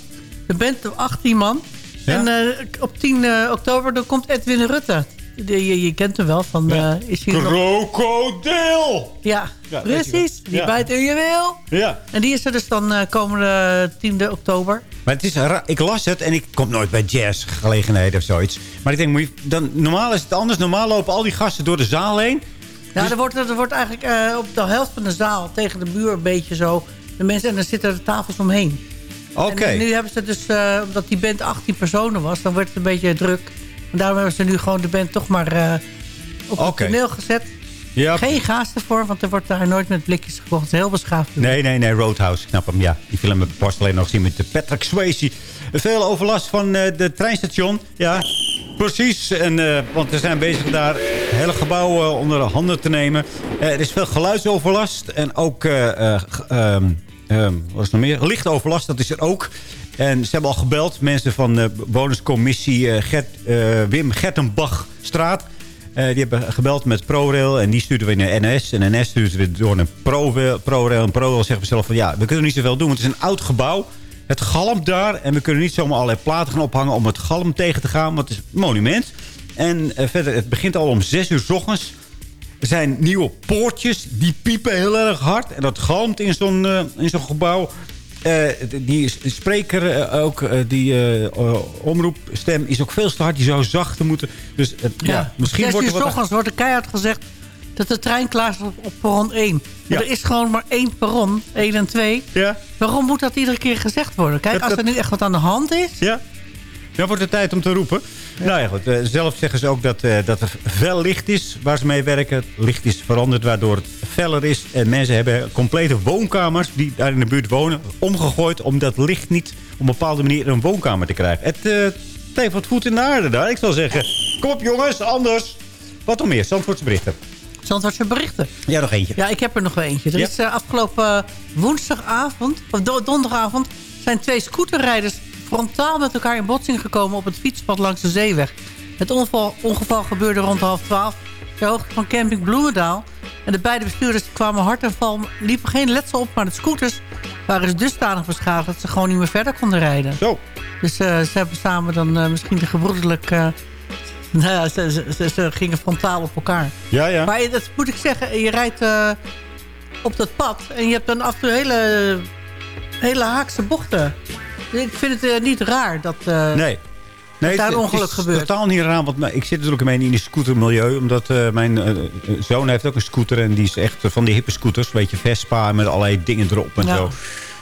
De band op 18 man. Ja? En op 10 eh, oktober dan komt Edwin Rutte. De- je, je kent hem wel van... eh, is hij nog- Krokodil! Ja, Ja, precies. Die Ja. bijt in je wil. Ja. En die is er dus dan eh, komende 10 oktober. Maar het is ik las het en ik kom nooit bij jazzgelegenheden of zoiets. Maar ik denk, moet je, dan, normaal is het anders. Normaal lopen al die gasten door de zaal heen. Ja, er wordt, er wordt eigenlijk eh, op de helft van de zaal tegen de muur een beetje zo... De mensen, en dan zitten er tafels omheen. Oké. En nu hebben ze dus, eh, omdat die band 18 personen was... dan werd het een beetje druk. En daarom hebben ze nu gewoon de band toch maar eh, op het toneel gezet. Geen gaas ervoor, want er wordt daar nooit met blikjes gekocht. Het is heel beschaafd. Nee, nee, nee, Roadhouse. Ik snap hem, ja. Die film heb ik pas alleen nog gezien met de Patrick Swayze. Veel overlast van eh, de treinstation. Ja, precies. En, eh, want we zijn bezig daar het hele gebouw eh, onder de handen te nemen. Er is veel geluidsoverlast. En ook, eh, eh, ehm, wat is nog meer? Lichtoverlast, dat is er ook. En ze hebben al gebeld. Mensen van de eh, Gert, eh, Wim Gertenbach-straat. Eh, die hebben gebeld met ProRail en die stuurden we naar NS. En NS stuurt weer door naar Pro- ProRail. En ProRail zegt zelf van ja, we kunnen niet zoveel doen. Want het is een oud gebouw. Het galmt daar. En we kunnen niet zomaar allerlei platen gaan ophangen om het galm tegen te gaan. Want het is een monument. En eh, verder, het begint al om 6 uur s ochtends. Er zijn nieuwe poortjes. Die piepen heel erg hard. En dat galmt in zo'n eh, in zo'n gebouw. Eh, die spreker eh, ook, die omroepstem is ook veel te hard. Die zou zachter moeten. Dus eh, ja, misschien wordt er wat... ochtends wordt er keihard gezegd... dat de trein klaar is op, perron 1. Maar Ja. er is gewoon maar één perron, 1 en 2. Ja. Waarom moet dat iedere keer gezegd worden? Kijk, Dat- als er dat- nu echt wat aan de hand is... Ja. Dan wordt het tijd om te roepen. Nou ja, goed. eh, zelf zeggen ze ook dat, eh, dat er fel licht is waar ze mee werken. Het licht is veranderd waardoor het feller is. En mensen hebben complete woonkamers die daar in de buurt wonen... omgegooid om dat licht niet op een bepaalde manier in een woonkamer te krijgen. Het, het heeft wat voet in de aarde daar. Ik zal zeggen, kom op jongens, anders. Wat nog meer? Zandvoortse berichten. Zandvoortse berichten. Ja, nog eentje. Ja, ik heb er nog wel eentje. Er Ja. is afgelopen woensdagavond, of do- donderdagavond... zijn twee scooterrijders frontaal met elkaar in botsing gekomen... op het fietspad langs de zeeweg. Het ongeval, ongeval gebeurde rond half twaalf... ter hoogte van camping Bloemendaal. En de beide bestuurders kwamen hard en val... liepen geen letsel op, maar de scooters waren dus dusdanig beschadigd... dat ze gewoon niet meer verder konden rijden. Zo. Dus eh, ze hebben samen dan eh, misschien de gebroedelijk... eh, nou ze, ze, ze- ze gingen frontaal op elkaar. Ja, ja. Maar dat moet ik zeggen, je rijdt op dat pad en je hebt dan af en toe hele, hele haakse bochten. Ik vind het eh, niet raar dat, eh, Nee. Nee, daar een het ongeluk is gebeurt. totaal niet raar, want ik zit natuurlijk mee in die scootermilieu. Omdat eh, mijn zoon heeft ook een scooter en die is echt van die hippe scooters. Een beetje Vespa met allerlei dingen erop en Ja. zo.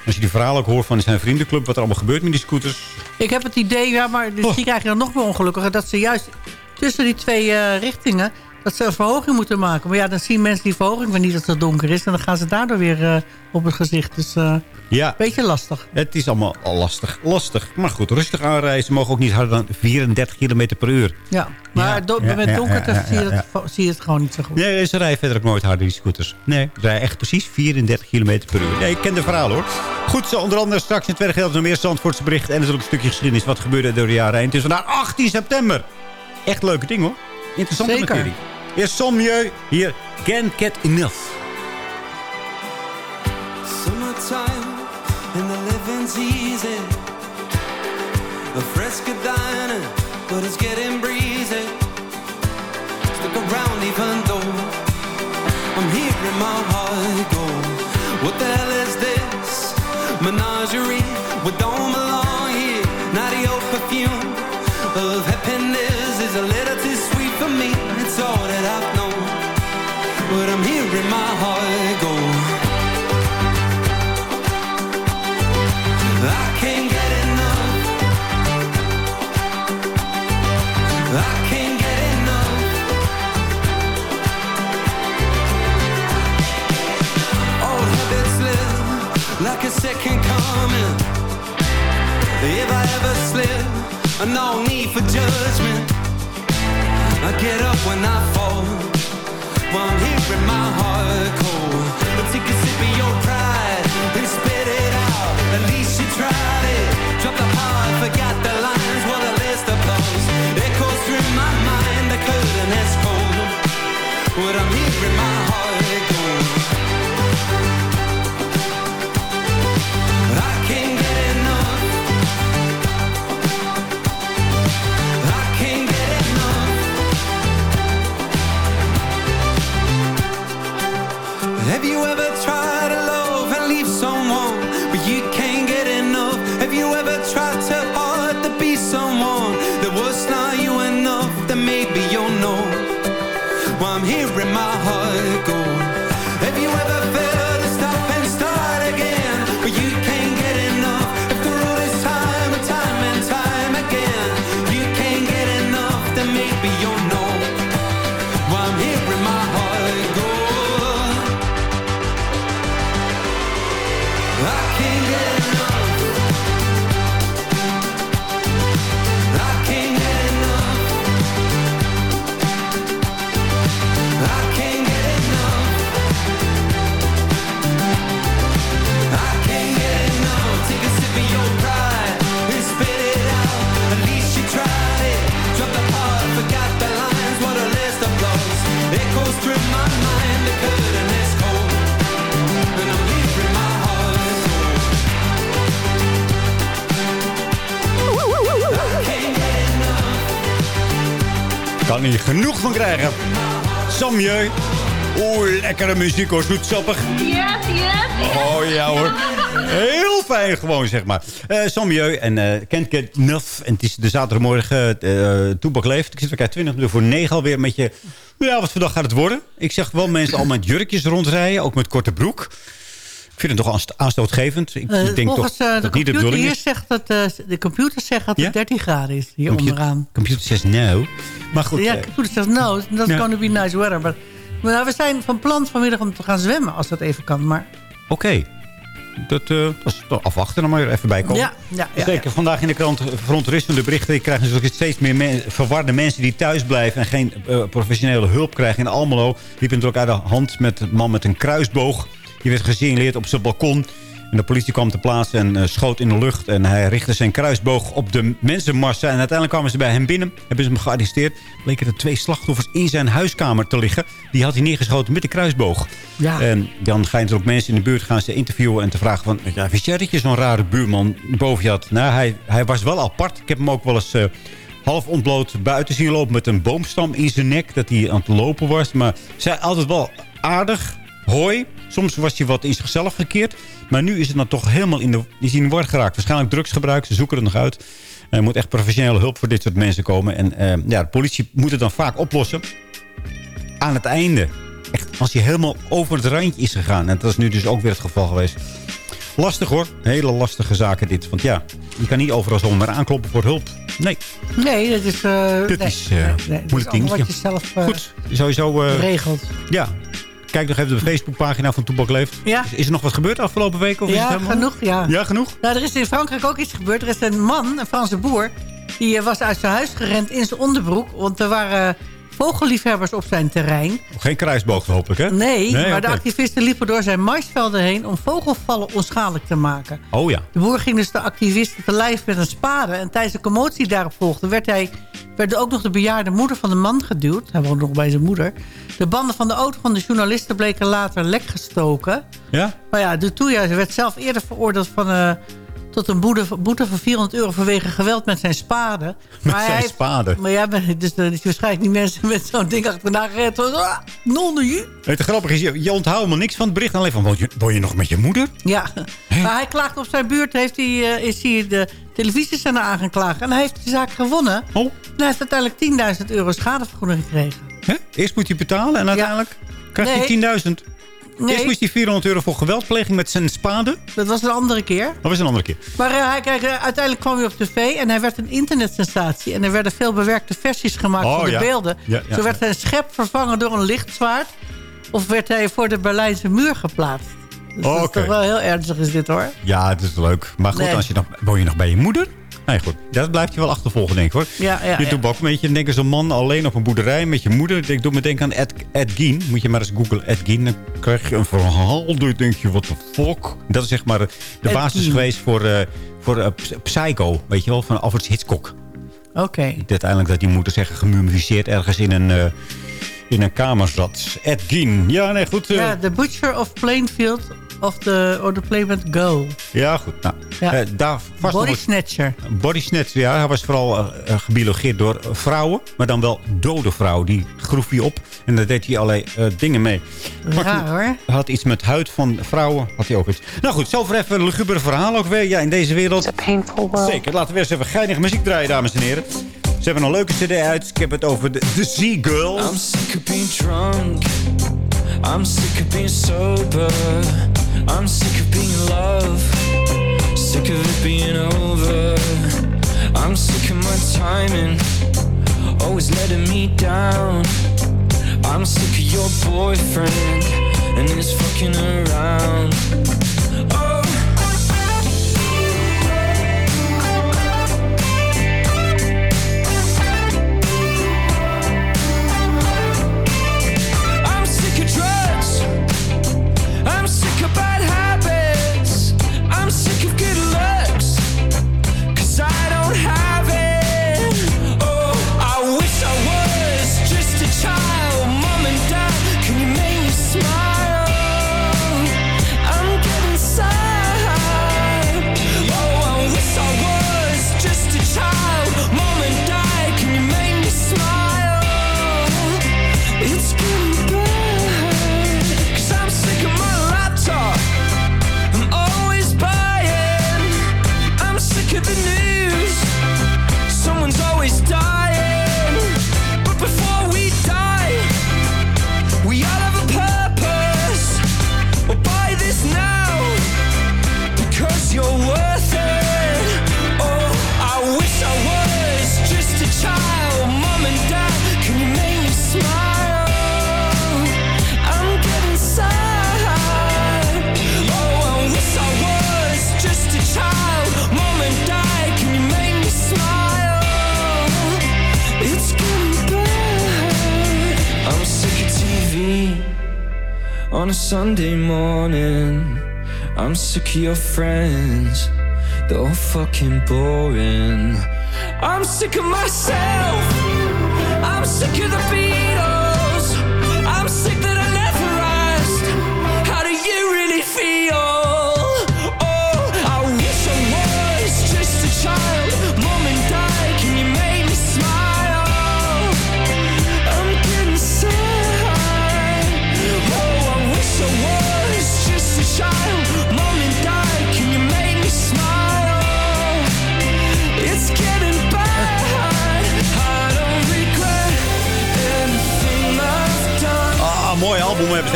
Als je die verhalen ook hoort van zijn vriendenclub, wat er allemaal gebeurt met die scooters. Ik heb het idee, ja, maar dus die krijg je dan nog meer ongelukkiger... dat ze juist tussen die twee richtingen... dat ze een verhoging moeten maken. Maar ja, dan zien mensen die verhoging van niet dat het donker is... en dan gaan ze daardoor weer eh, op het gezicht. Dus eh Ja, beetje lastig. het is allemaal al lastig. Lastig. Maar goed, rustig aanrijden. Ze mogen ook niet harder dan 34 km per uur. Ja, maar Ja, do- ja, met donkerte ja, zie, je het, zie je het gewoon niet zo goed. Nee, ze rijden verder ook nooit harder, die scooters. Nee, ze rijden echt precies 34 km per uur. Nee, ik ken de verhaal hoor. Goed, zo onder andere straks in het tweede gedeelte nog meer Zandvoortse berichten. En natuurlijk een stukje geschiedenis. Wat gebeurde door de jaren heen. Het is vandaag 18 september. Echt leuke ding hoor. Interessante Zeker. materie. Eerst Sommieu. Hier, Can't Get Enough. Summertime and the living's easy. The fresca dining, but it's getting breezy. Stick around even though I'm hearing my heart go. What the hell is this? Menagerie, we don't coming. If I ever slip, no need for judgment. I get up when I fall. While I'm hearing my heart cold. But take a sip of your pride and spit it out. At least you tried it. Drop the heart, forgot the lines. What a list of blows. Echoes through my mind. The curtain is cold. But I'm hearing my heart Samjeu. Oeh, lekkere muziek hoor, zoetsappig. Yes, yes, Oh ja hoor. Heel fijn gewoon, zeg maar. Samjeu en eh Kent Get Nuff. En het is de zaterdagmorgen eh Toebak leeft. Ik zit weer 20 minuten voor 9 alweer met je... Ja, wat voor dag gaat het worden? Ik zag wel mensen al met jurkjes rondrijden. Ook met korte broek. Ik vind het toch aanst- aanstootgevend. Ik, Eh, ik denk volgens toch eh, de dat niet de bedoeling hier is. zegt dat, eh, de computer zegt dat het Ja? 13 graden is hier Computer- onderaan. Computer says no. Maar goed, ja, computer zegt no, that's Ja. gonna be nice weather. Maar nou, we zijn van plan vanmiddag om te gaan zwemmen, als dat even kan. Maar oké. Dat, dat is toch afwachten dan maar even bij komen. ja, ja, ja, Zeker vandaag in de krant verontrustende berichten. Je krijgt natuurlijk steeds meer men- verwarde mensen die thuis blijven... en geen professionele hulp krijgen. In Almelo liep het ook uit de hand met een man met een kruisboog. Die werd gesignaleerd op zijn balkon. En de politie kwam ter plaatse en eh, schoot in de lucht. En hij richtte zijn kruisboog op de mensenmassa. En uiteindelijk kwamen ze bij hem binnen. Hebben ze hem gearresteerd. Bleken er twee slachtoffers in zijn huiskamer te liggen. Die had hij neergeschoten met de kruisboog. Ja. En dan gaan er ook mensen in de buurt gaan ze interviewen... en te vragen van, ja, wist jij dat je zo'n rare buurman boven je had? Nou, hij, hij was wel apart. Ik heb hem ook wel eens eh, half ontbloot buiten zien lopen... met een boomstam in zijn nek, dat hij aan het lopen was. Maar zij altijd wel aardig, hoi. Soms was hij wat in zichzelf gekeerd. Maar nu is het dan toch helemaal in de, is in de war geraakt. Waarschijnlijk drugsgebruik, ze zoeken het nog uit. Er moet echt professionele hulp voor dit soort mensen komen. En eh, ja, de politie moet het dan vaak oplossen aan het einde. Echt, als hij helemaal over het randje is gegaan. En dat is nu dus ook weer het geval geweest. Lastig hoor. Hele lastige zaken dit. Want ja, je kan niet overal zomaar aankloppen voor hulp. Nee, nee, dat is... dit nee, is nee, nee, dat is moeilijk allemaal dingetje. wat je zelf eh, Goed, sowieso... regelt. ja, kijk nog even de Facebookpagina van Toebak Leeft. Ja. Is, is er nog wat gebeurd afgelopen week? Of is het Ja, helemaal... genoeg, ja. Ja, genoeg? Nou, er is in Frankrijk ook iets gebeurd. Er is een man, een Franse boer... die eh, was uit zijn huis gerend in zijn onderbroek... want er waren vogelliefhebbers op zijn terrein. Geen kruisboog hopelijk, hè? Nee, maar de activisten liepen door zijn maisvelden heen... om vogelvallen onschadelijk te maken. Oh ja. De boer ging dus de activisten te lijf met een spade. En tijdens de commotie die daarop volgde... werd, hij, werd ook nog de bejaarde moeder van de man geduwd. Hij woonde nog bij zijn moeder. De banden van de auto van de journalisten bleken later lek gestoken. Ja? Maar ja, de Touya werd zelf eerder veroordeeld van, eh, tot een boete, boete van 400 euro vanwege geweld met zijn spade. Met maar zijn hij heeft- spade. Maar ja, dus er is waarschijnlijk die mensen met zo'n ding achterna gereden. van, Ah, non de ju. Het grappige is, je, je onthoudt helemaal niks van het bericht. Alleen van, woon je, woon je nog met je moeder? Ja, maar hij klaagt op zijn buurt. Heeft hij, eh, is hij de televisiezender aangeklaagd. En hij heeft die zaak gewonnen. Oh. En hij heeft uiteindelijk 10.000 euro schadevergoeding gekregen. Hè? Eerst moet je betalen en uiteindelijk krijgt Nee. hij 10.000. Nee. Eerst moest hij 400 euro voor geweldpleging met zijn spade. Dat was een andere keer. Dat was een andere keer. Maar eh, hij, kijk, eh, uiteindelijk kwam hij op tv en hij werd een internetsensatie. En er werden veel bewerkte versies gemaakt Oh, van de ja. beelden. Ja, ja, Zo werd zijn schep vervangen door een lichtzwaard. Of werd hij voor de Berlijnse muur geplaatst. Dus dat is toch wel heel ernstig is dit hoor. Ja, het is leuk. Maar goed, Nee. als je nog, woon je nog bij je moeder? Nee, goed. Dat blijft je wel achtervolgen, denk ik hoor. Ja, ja, je doet ook een beetje, denk ik, zo'n man alleen op een boerderij met je moeder. Ik doe me denken aan Ed, Ed Gein. Moet je maar eens googlen, Ed Gein. Dan krijg je een verhaal. Dan denk je, wat de fuck? Dat is zeg maar de Ed basis Gein. geweest voor, eh, voor eh, Psycho. Weet je wel, van Alfred Hitchcock. Oké. Uiteindelijk dat die moeder zeggen gemummificeerd ergens in een, eh, in een kamer zat. Ed Gein. Ja, nee, goed. Ja, The Butcher of Plainfield of the, or the Playment Go. ja, goed. Nou, Ja. eh, daar vast Body Snatcher. Body snatch, ja. Hij was vooral eh, eh, gebiologeerd door vrouwen. Maar dan wel dode vrouwen. Die groef hij op. En daar deed hij allerlei eh, dingen mee. Maar Raar goed, hoor. Hij had iets met huid van vrouwen. Had hij ook iets. Nou goed, zo voor even een lugubere verhaal ook weer. Ja, in deze wereld. Zeker. Laten we weer eens even geinige muziek draaien, dames en heren. Ze hebben een leuke cd uit. Ik heb het over de, de Sea Girls. I'm sick of being drunk. I'm sick of being sober. I'm sick of being in love. Sick of it being over. I'm sick of my timing. Always letting me down. I'm sick of your boyfriend and his fucking around. I'm sick of your friends, they're all fucking boring. I'm sick of myself. I'm sick of the Beatles.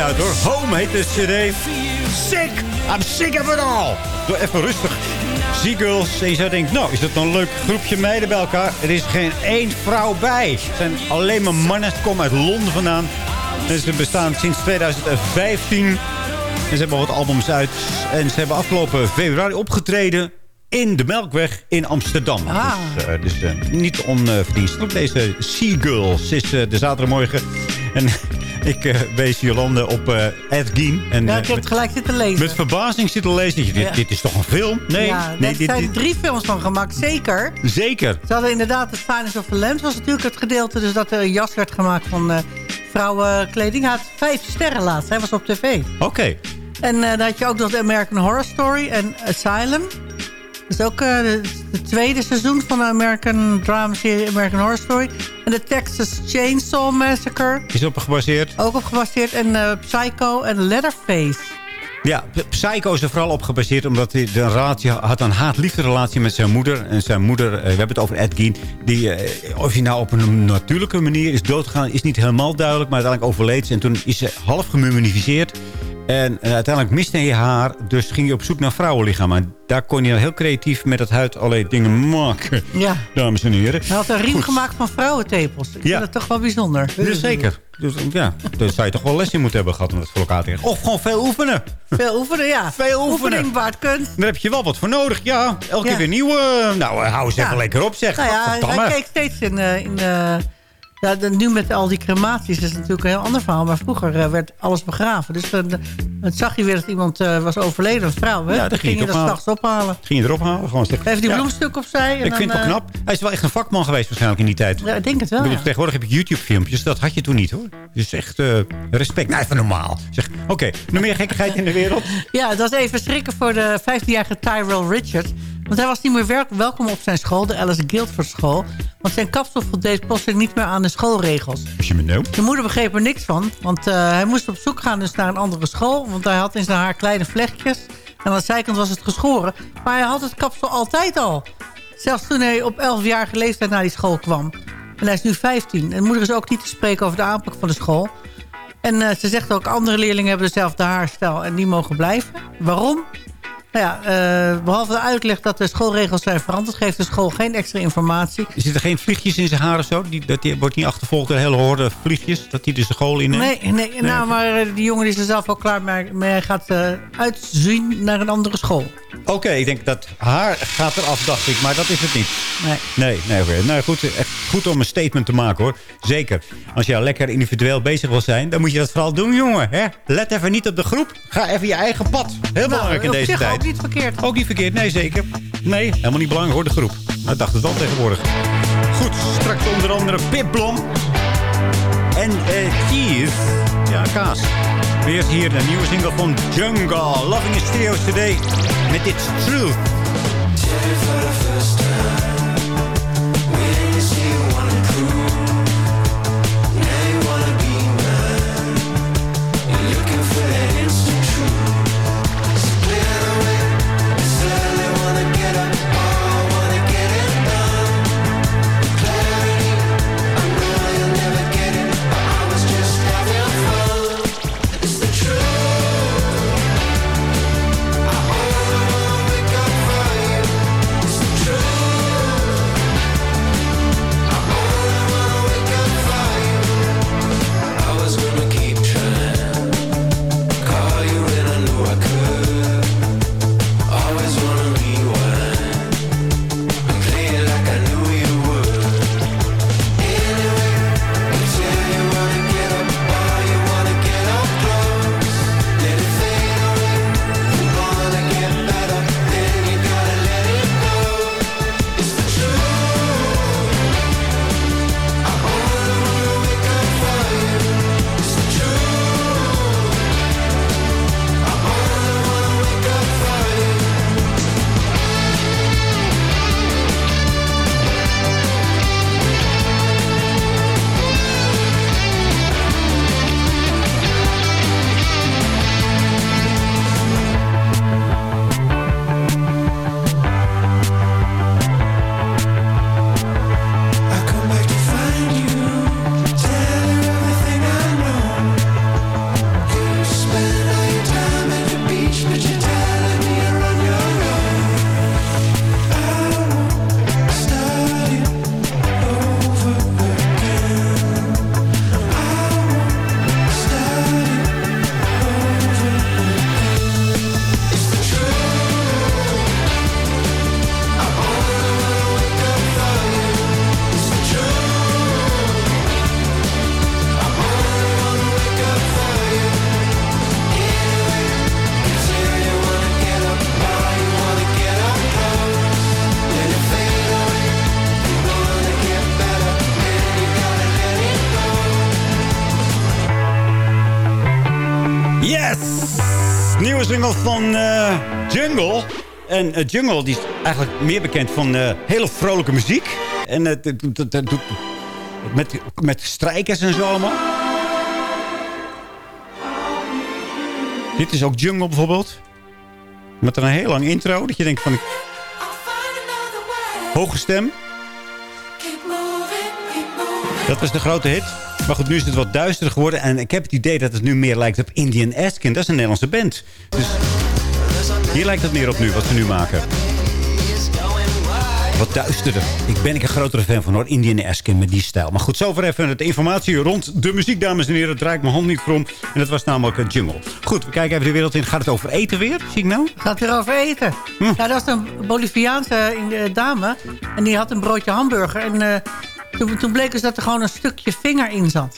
Uit hoor. Home heet de cd. Sick! I'm sick of it all. Doe even rustig. Seagulls. En je zou denken, nou, is dat een leuk groepje meiden bij elkaar? Er is geen één vrouw bij. Het zijn alleen maar mannen. Ze komen uit Londen vandaan. En ze bestaan sinds 2015. En ze hebben wat albums uit. En ze hebben afgelopen februari opgetreden in de Melkweg in Amsterdam. Ah. Dus, eh, dus eh, niet onverdienstelijk. Deze Seagulls is eh, de zaterdagmorgen. En ik eh, wees Jolande op eh Ed Gein. En, Ja, ik heb het gelijk zitten lezen. met verbazing zitten lezen. Dit, Ja. dit is toch een film? Nee, ja, nee dit, zijn dit- drie films van gemaakt, zeker. zeker. Ze hadden inderdaad het Silence of the Lambs was natuurlijk het gedeelte. Dus dat er een jas werd gemaakt van eh, vrouwenkleding. Hij had vijf sterren laatst. Hij was op tv. Oké. En eh, dan had je ook nog de American Horror Story en Asylum. Dat is ook eh, de, de tweede seizoen van de American drama serie American Horror Story. En de Texas Chainsaw Massacre. Is op gebaseerd. Ook op gebaseerd. En eh, Psycho en Leatherface. Ja, Psycho is er vooral op gebaseerd omdat hij de relatie had een haat-liefde relatie met zijn moeder. En zijn moeder, eh, we hebben het over Ed Gein, die, eh, of hij nou op een natuurlijke manier is doodgegaan, is niet helemaal duidelijk. Maar uiteindelijk overleed ze en toen is ze half gemummificeerd. En eh, uiteindelijk miste hij haar, dus ging hij op zoek naar vrouwenlichamen. En daar kon hij heel creatief met het huid allerlei dingen maken. Ja. Dames en heren. Hij had een riem Goed. gemaakt van vrouwentepels. Ik Ja. vind dat toch wel bijzonder. Ja, zeker. Dus ja, daar zou je toch wel les in moeten hebben gehad om dat voor elkaar te krijgen. Of gewoon veel oefenen. Veel oefenen, ja. Veel oefenen. Oefening baart kunst. Daar heb je wel wat voor nodig, ja. Elke Ja. keer weer nieuwe. Nou, eh, hou Ja. even lekker op, zeg. Nou ja, hij keek steeds in... eh, in eh, ja, nu met al die crematies is het natuurlijk een heel ander verhaal. Maar vroeger eh, werd alles begraven. Dus dan, dan zag je weer dat iemand eh, was overleden, een vrouw. Hè? Ja, dan ging je dat ophalen. s'nachts ophalen. Ging je erop halen? Gewoon zeggen. Even die Ja. bloemstuk opzij. En Ik vind het wel eh, knap. Hij is wel echt een vakman geweest waarschijnlijk in die tijd. Ja, ik denk het wel, Ik bedoel, ja. Tegenwoordig heb ik YouTube-filmpjes. Dat had je toen niet, hoor. Dus echt eh, respect. Nou, even normaal. Zeg, oké, nog meer gekkigheid in de wereld? Ja, het was even schrikken voor de 15-jarige Tyrell Richards. Want hij was niet meer werk- welkom op zijn school, de Alice Guildford School. Want zijn kapsel voldeed plotseling niet meer aan de schoolregels. Me nou... De moeder begreep er niks van. Want eh, hij moest op zoek gaan dus naar een andere school. Want hij had in zijn haar kleine vlechtjes. En aan de zijkant was het geschoren. Maar hij had het kapsel altijd al. Zelfs toen hij op 11-jarige leeftijd naar die school kwam. En hij is nu 15. En de moeder is ook niet te spreken over de aanpak van de school. En eh, ze zegt ook, andere leerlingen hebben dezelfde haarstijl en die mogen blijven. Waarom? Nou ja, eh, behalve de uitleg dat de schoolregels zijn veranderd... geeft de school geen extra informatie. Zitten er geen vliegjes in zijn haar of zo? Die, dat die, wordt niet achtervolgd door hele horde vliegjes? Dat hij dus de school inneemt? Nee, nee, nou, maar eh, die jongen is er zelf al klaar mee. mee. Hij gaat eh, uitzien naar een andere school. Oké, ik denk dat haar gaat eraf, dacht ik. Maar dat is het niet. Nee. Nee, nee oké. Nou goed, echt goed om een statement te maken hoor. Zeker. Als je lekker individueel bezig wil zijn, dan moet je dat vooral doen, jongen. Hè? Let even niet op de groep. Ga even je eigen pad. Heel belangrijk in deze tijd. Ook niet verkeerd. Ook niet verkeerd, nee zeker. Nee, helemaal niet belangrijk hoor, de groep. Maar ik dacht het wel tegenwoordig. Goed, straks onder andere Pip Blom. En eh cheese. Ja, kaas. Weer hier de nieuwe single van Jungle. Loving is Stereo's Today. Met It's Truth. En eh, Jungle die is eigenlijk meer bekend van eh, hele vrolijke muziek. En het het doet met, met strijkers en zo allemaal. Dit is ook Jungle bijvoorbeeld. Met een heel lang intro. Dat je denkt van... Hoge stem. Dat was de grote hit. Maar goed, nu is het wat duisterder geworden. En ik heb het idee dat het nu meer lijkt op Indian Askin. Dat is een Nederlandse band. Dus hier lijkt het meer op nu, wat ze nu maken. Wat duisterder. Ik ben ik een grotere fan van hoor, Indian Askin met die stijl. Maar goed, zover even de informatie rond de muziek, dames en heren. Het draait mijn hand niet voor om. En dat was namelijk een jingle. Goed, we kijken even de wereld in. Gaat het over eten weer, zie ik nou? Het gaat weer over eten. Hm. Ja, dat was een Boliviaanse eh, dame. En die had een broodje hamburger. En eh, toen, toen bleek dus dat er gewoon een stukje vinger in zat.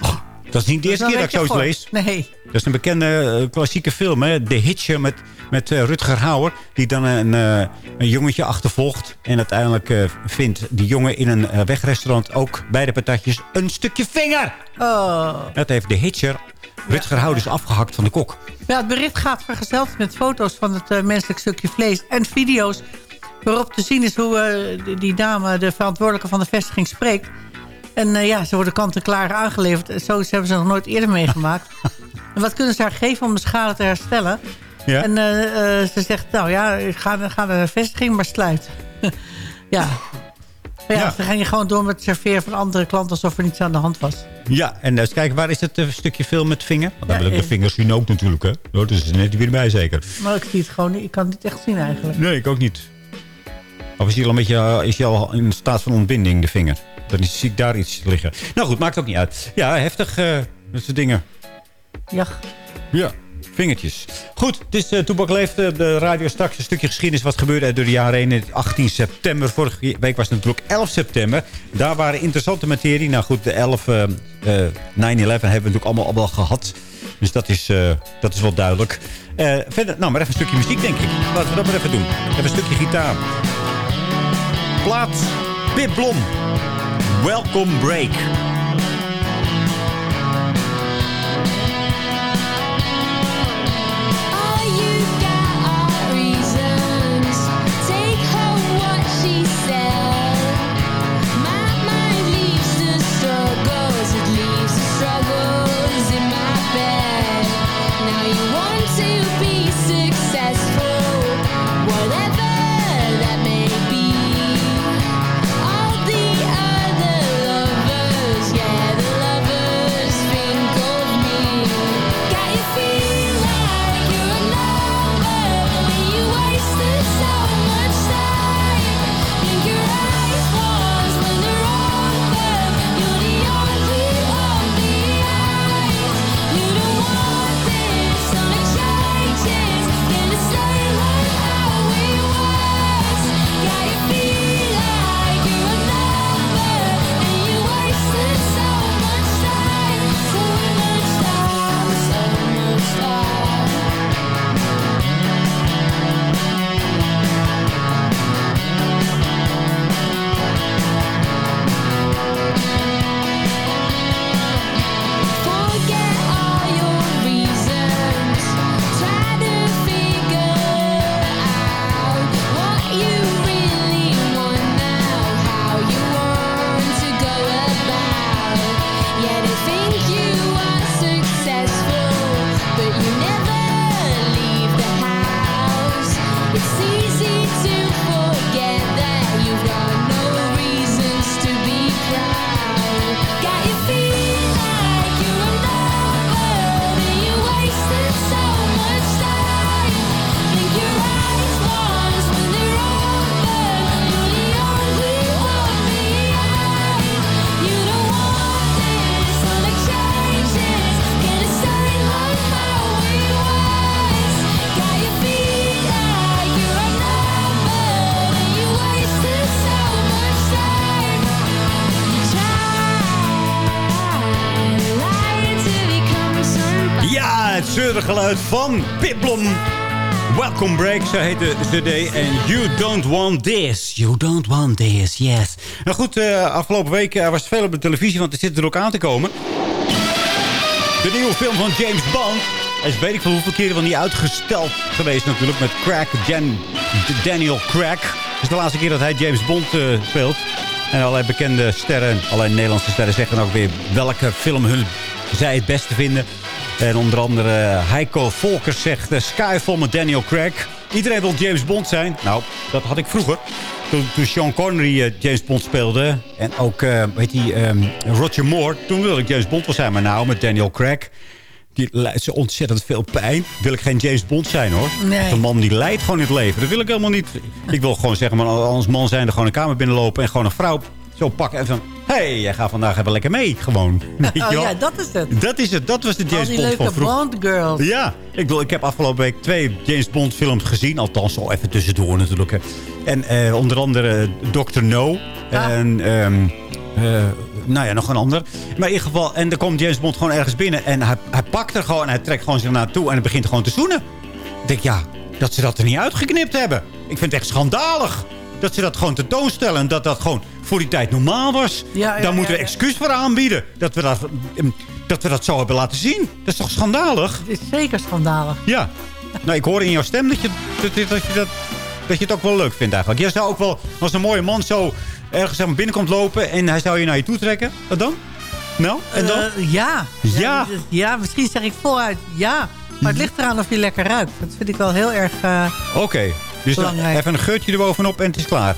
Dat is niet de eerste Dus keer dat ik zoiets lees. Nee. Dat is een bekende eh, klassieke film, hè? The Hitcher met, met eh, Rutger Hauer. Die dan een, eh, een jongetje achtervolgt. En uiteindelijk vindt die jongen in een wegrestaurant ook bij de patatjes een stukje vinger. Oh. Dat heeft de Hitcher Rutger Hauer dus afgehakt van de kok. Ja, het bericht gaat vergezeld met foto's van het menselijk stukje vlees en video's waarop te zien is hoe die dame, de verantwoordelijke van de vestiging, spreekt. En eh, ja, ze worden kant-en-klaar aangeleverd. Zoiets hebben ze nog nooit eerder meegemaakt. en wat kunnen ze haar geven om de schade te herstellen? Ja. En eh, eh, ze zegt, nou ja, ik ga, ga de vestiging maar sluiten. ja. Ja, Ja. dan ga je gewoon door met het serveren van andere klanten... alsof er niets aan de hand was. Ja, en eens kijken, waar is het stukje film met vinger? Want dan Ja, wil ik de vingers zien ook natuurlijk, hè? Oh, dus is er net weer bij, zeker. Maar ik zie het gewoon niet. Ik kan het niet echt zien eigenlijk. Nee, ik ook niet. Of is hij al een beetje is hij al in staat van ontbinding, de vinger? Dan zie ik daar iets liggen. Nou goed, maakt ook niet uit. Ja, heftig, eh dat soort dingen. Ja. Ja, vingertjes. Goed, het is uh, Toepak Leeft, eh, de radio straks een stukje geschiedenis. Wat gebeurde er door de jaren heen? 18 september, vorige week was het natuurlijk 11 september. Daar waren interessante materie. Nou goed, de 11, eh, eh, 9-11 hebben we natuurlijk allemaal, allemaal gehad. Dus dat is, eh, dat is wel duidelijk. Eh, verder, nou maar even een stukje muziek denk ik. Laten we dat maar even doen. Even een stukje gitaar. Plaat Pip Blom. Welcome Break. Het zeurgeluid van Piplom. Welcome Break, zo heet de cd. En You Don't Want This. You Don't Want This, yes. Nou goed, eh, afgelopen week eh, was veel op de televisie, want er zit er ook aan te komen. De nieuwe film van James Bond. Hij is weet ik veel hoeveel keren wel niet uitgesteld geweest natuurlijk. Met Craig, Jan, Daniel Craig. Het is de laatste keer dat hij James Bond eh, speelt. En allerlei bekende sterren, allerlei Nederlandse sterren zeggen ook weer welke film hun, zij het beste vinden. En onder andere eh, Heiko Volkers zegt eh, Skyfall met Daniel Craig. Iedereen wil James Bond zijn. Nou, dat had ik vroeger. Toen, toen Sean Connery eh, James Bond speelde. En ook, eh weet die, ehm, Roger Moore. Toen wilde ik James Bond wel zijn. Maar nou, met Daniel Craig. Die lijdt zo ontzettend veel pijn. Wil ik geen James Bond zijn, hoor. Nee. Een man die lijdt gewoon in het leven. Dat wil ik helemaal niet. Ik wil gewoon zeggen, maar als man zijn er gewoon een kamer binnenlopen. En gewoon een vrouw zo pakken. En van, hé, hey, jij gaat vandaag even lekker mee. Gewoon. Weet je Oh wel? ja, dat is het. Dat is het. Dat was de Al James Bond van vroeger. Bond girls. Ja, ik, bedoel, ik heb afgelopen week twee James Bond films gezien. Althans, zo even tussendoor natuurlijk. hè. En eh, onder andere Dr. No. En ehm, eh, nou ja, nog een ander. Maar in ieder geval, en dan komt James Bond gewoon ergens binnen. En hij, hij pakt er gewoon en hij trekt gewoon zich naartoe. En hij begint gewoon te zoenen. Ik denk, ja, dat ze dat er niet uitgeknipt hebben. Ik vind het echt schandalig. Dat ze dat gewoon tentoonstellen. En dat dat gewoon voor die tijd normaal was. Ja, ja, Daar moeten we excuus voor aanbieden. Dat we dat, ehm, dat we dat zo hebben laten zien. Dat is toch schandalig? Het is zeker schandalig. Ja. Nou, ik hoor in jouw stem dat je dat, dat, dat je, dat, dat je het ook wel leuk vindt eigenlijk. Jij zou ook wel, als een mooie man zo ergens maar, binnenkomt lopen... en hij zou je naar je toe trekken. Wat dan? Nou, en dan? Eh, ja. Ja. Ja, misschien zeg ik voluit ja. Maar het ligt eraan of je lekker ruikt. Dat vind ik wel heel erg... eh, Oké. Dus dan belangrijk. even een geurtje erbovenop en het is klaar.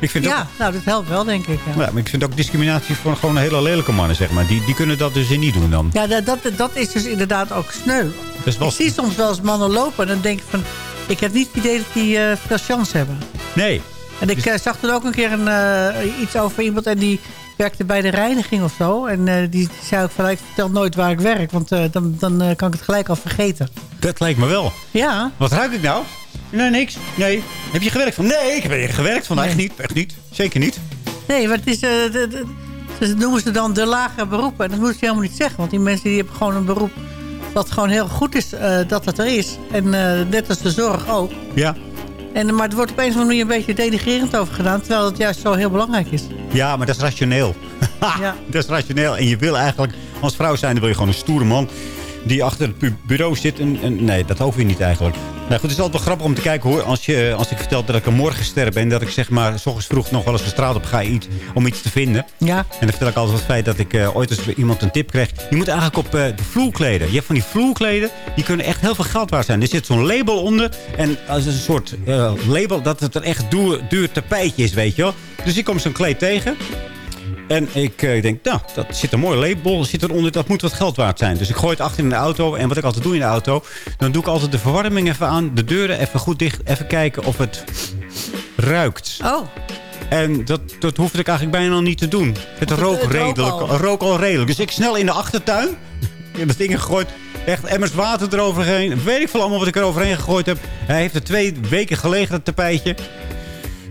Ik vind ja, ook, nou, dat helpt wel, denk ik. Ja, ja, maar ik vind ook discriminatie voor gewoon hele lelijke mannen, zeg maar. Die, die kunnen dat dus niet doen dan. ja dat, dat, dat is dus inderdaad ook sneu. Wel... Ik zie soms wel eens mannen lopen en dan denk ik van... Ik heb niet het idee dat die eh, veel chance hebben. Nee. En ik eh, zag toen ook een keer een, eh, iets over iemand en die werkte bij de reiniging of zo. En die zei ook van, ik vertel nooit waar ik werk, want dan, dan kan ik het gelijk al vergeten. Dat lijkt me wel. Ja, Wat ruik ik nou? Nee, niks. Nee. Heb je gewerkt van? Nee, ik heb er gewerkt van. Echt niet. Echt niet. Zeker niet. nee, maar het is, eh, de, de- ze noemen ze dan de lagere beroepen. En dat moeten ze helemaal niet zeggen, want die mensen die hebben gewoon een beroep wat gewoon heel goed is eh, dat het er is. En eh, net als de zorg ook. Ja. En, maar het wordt op een of andere manier een beetje denigrerend over gedaan, terwijl het juist zo heel belangrijk is. Ja, maar dat is rationeel. Ja. Dat is rationeel. En je wil eigenlijk, als vrouw zijn, dan wil je gewoon een stoere man... die achter het bureau zit. En, en nee, dat hoef je niet eigenlijk. Nou goed, het is altijd wel grappig om te kijken hoor. Als, je, als ik vertel dat ik een morgenster ben... dat ik zeg maar, s ochtends vroeg nog wel eens de straat op ga iets, om iets te vinden. Ja. En dan vertel ik altijd het feit dat ik eh, ooit eens iemand een tip kreeg. Je moet eigenlijk op eh, de vloerkleden. Je hebt van die vloerkleden, die kunnen echt heel veel geld waard zijn. Er zit zo'n label onder. En als een soort eh, label dat het een echt duur, duur tapijtje is, weet je wel. Dus ik kom zo'n kleed tegen. En ik eh, denk, nou, dat zit een mooi label zit eronder. Dat moet wat geld waard zijn. Dus ik gooi het achter in de auto. En wat ik altijd doe in de auto... dan doe ik altijd de verwarming even aan. De deuren even goed dicht. Even kijken of het ruikt. Oh, En dat, dat hoefde ik eigenlijk bijna al niet te doen. Het rook het redelijk. al. rook al redelijk. Dus ik snel in de achtertuin. Ik heb dat ding gegooid. Echt emmers water eroverheen. Weet ik veel allemaal wat ik eroverheen gegooid heb. Hij heeft er twee weken gelegen, het tapijtje.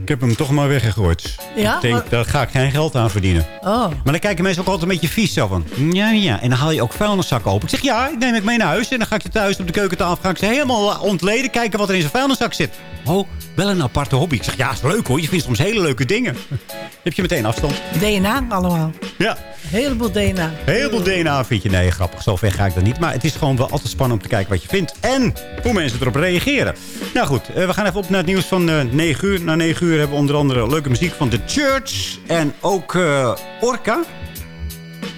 Ik heb hem toch maar weggegooid. Ja? Ik denk, Maar- daar ga ik geen geld aan verdienen. oh. Maar dan kijken mensen ook altijd een beetje vies zo van. Ja, ja. En dan haal je ook vuilniszakken open. Ik zeg, ja, ik neem ik mee naar huis. En dan ga ik ze thuis op de keukentafel. Ga ik ze helemaal ontleden. Kijken wat er in zijn vuilniszak zit. Oh, wel een aparte hobby. Ik zeg, ja, is leuk hoor. Je vindt soms hele leuke dingen. Heb je meteen afstand. DNA allemaal. Ja. Heleboel DNA. Heel veel DNA vind je. Nee, grappig. Zo ver ga ik dan niet. Maar het is gewoon wel altijd spannend om te kijken wat je vindt. En hoe mensen erop reageren. Nou goed, eh, we gaan even op naar het nieuws van eh 9 uur. Na 9 uur hebben we onder andere leuke muziek van The Church. En ook eh, Orca.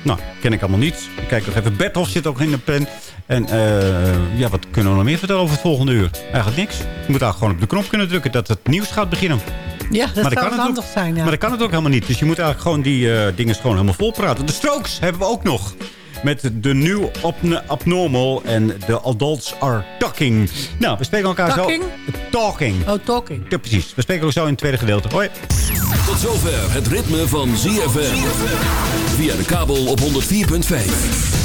Nou, ken ik allemaal niet. Ik kijk nog even. Berthoff zit ook in de pen. En eh, ja, wat kunnen we nog meer vertellen over het volgende uur? Eigenlijk niks. Je moet eigenlijk gewoon op de knop kunnen drukken dat het nieuws gaat beginnen. Ja, dat Maar zou kan het handig ook- zijn, ja. Maar dat kan het ook helemaal niet. Dus je moet eigenlijk gewoon die eh, dingen gewoon helemaal vol praten. De Strokes hebben we ook nog. Met de New Abn- Abnormal en de Adults Are Talking. Nou, we spreken elkaar Talking? zo... Talking? Oh, talking. Ja, precies. We spreken ook zo in het tweede gedeelte. Hoi. Tot zover het ritme van ZFM. Via de kabel op 104.5.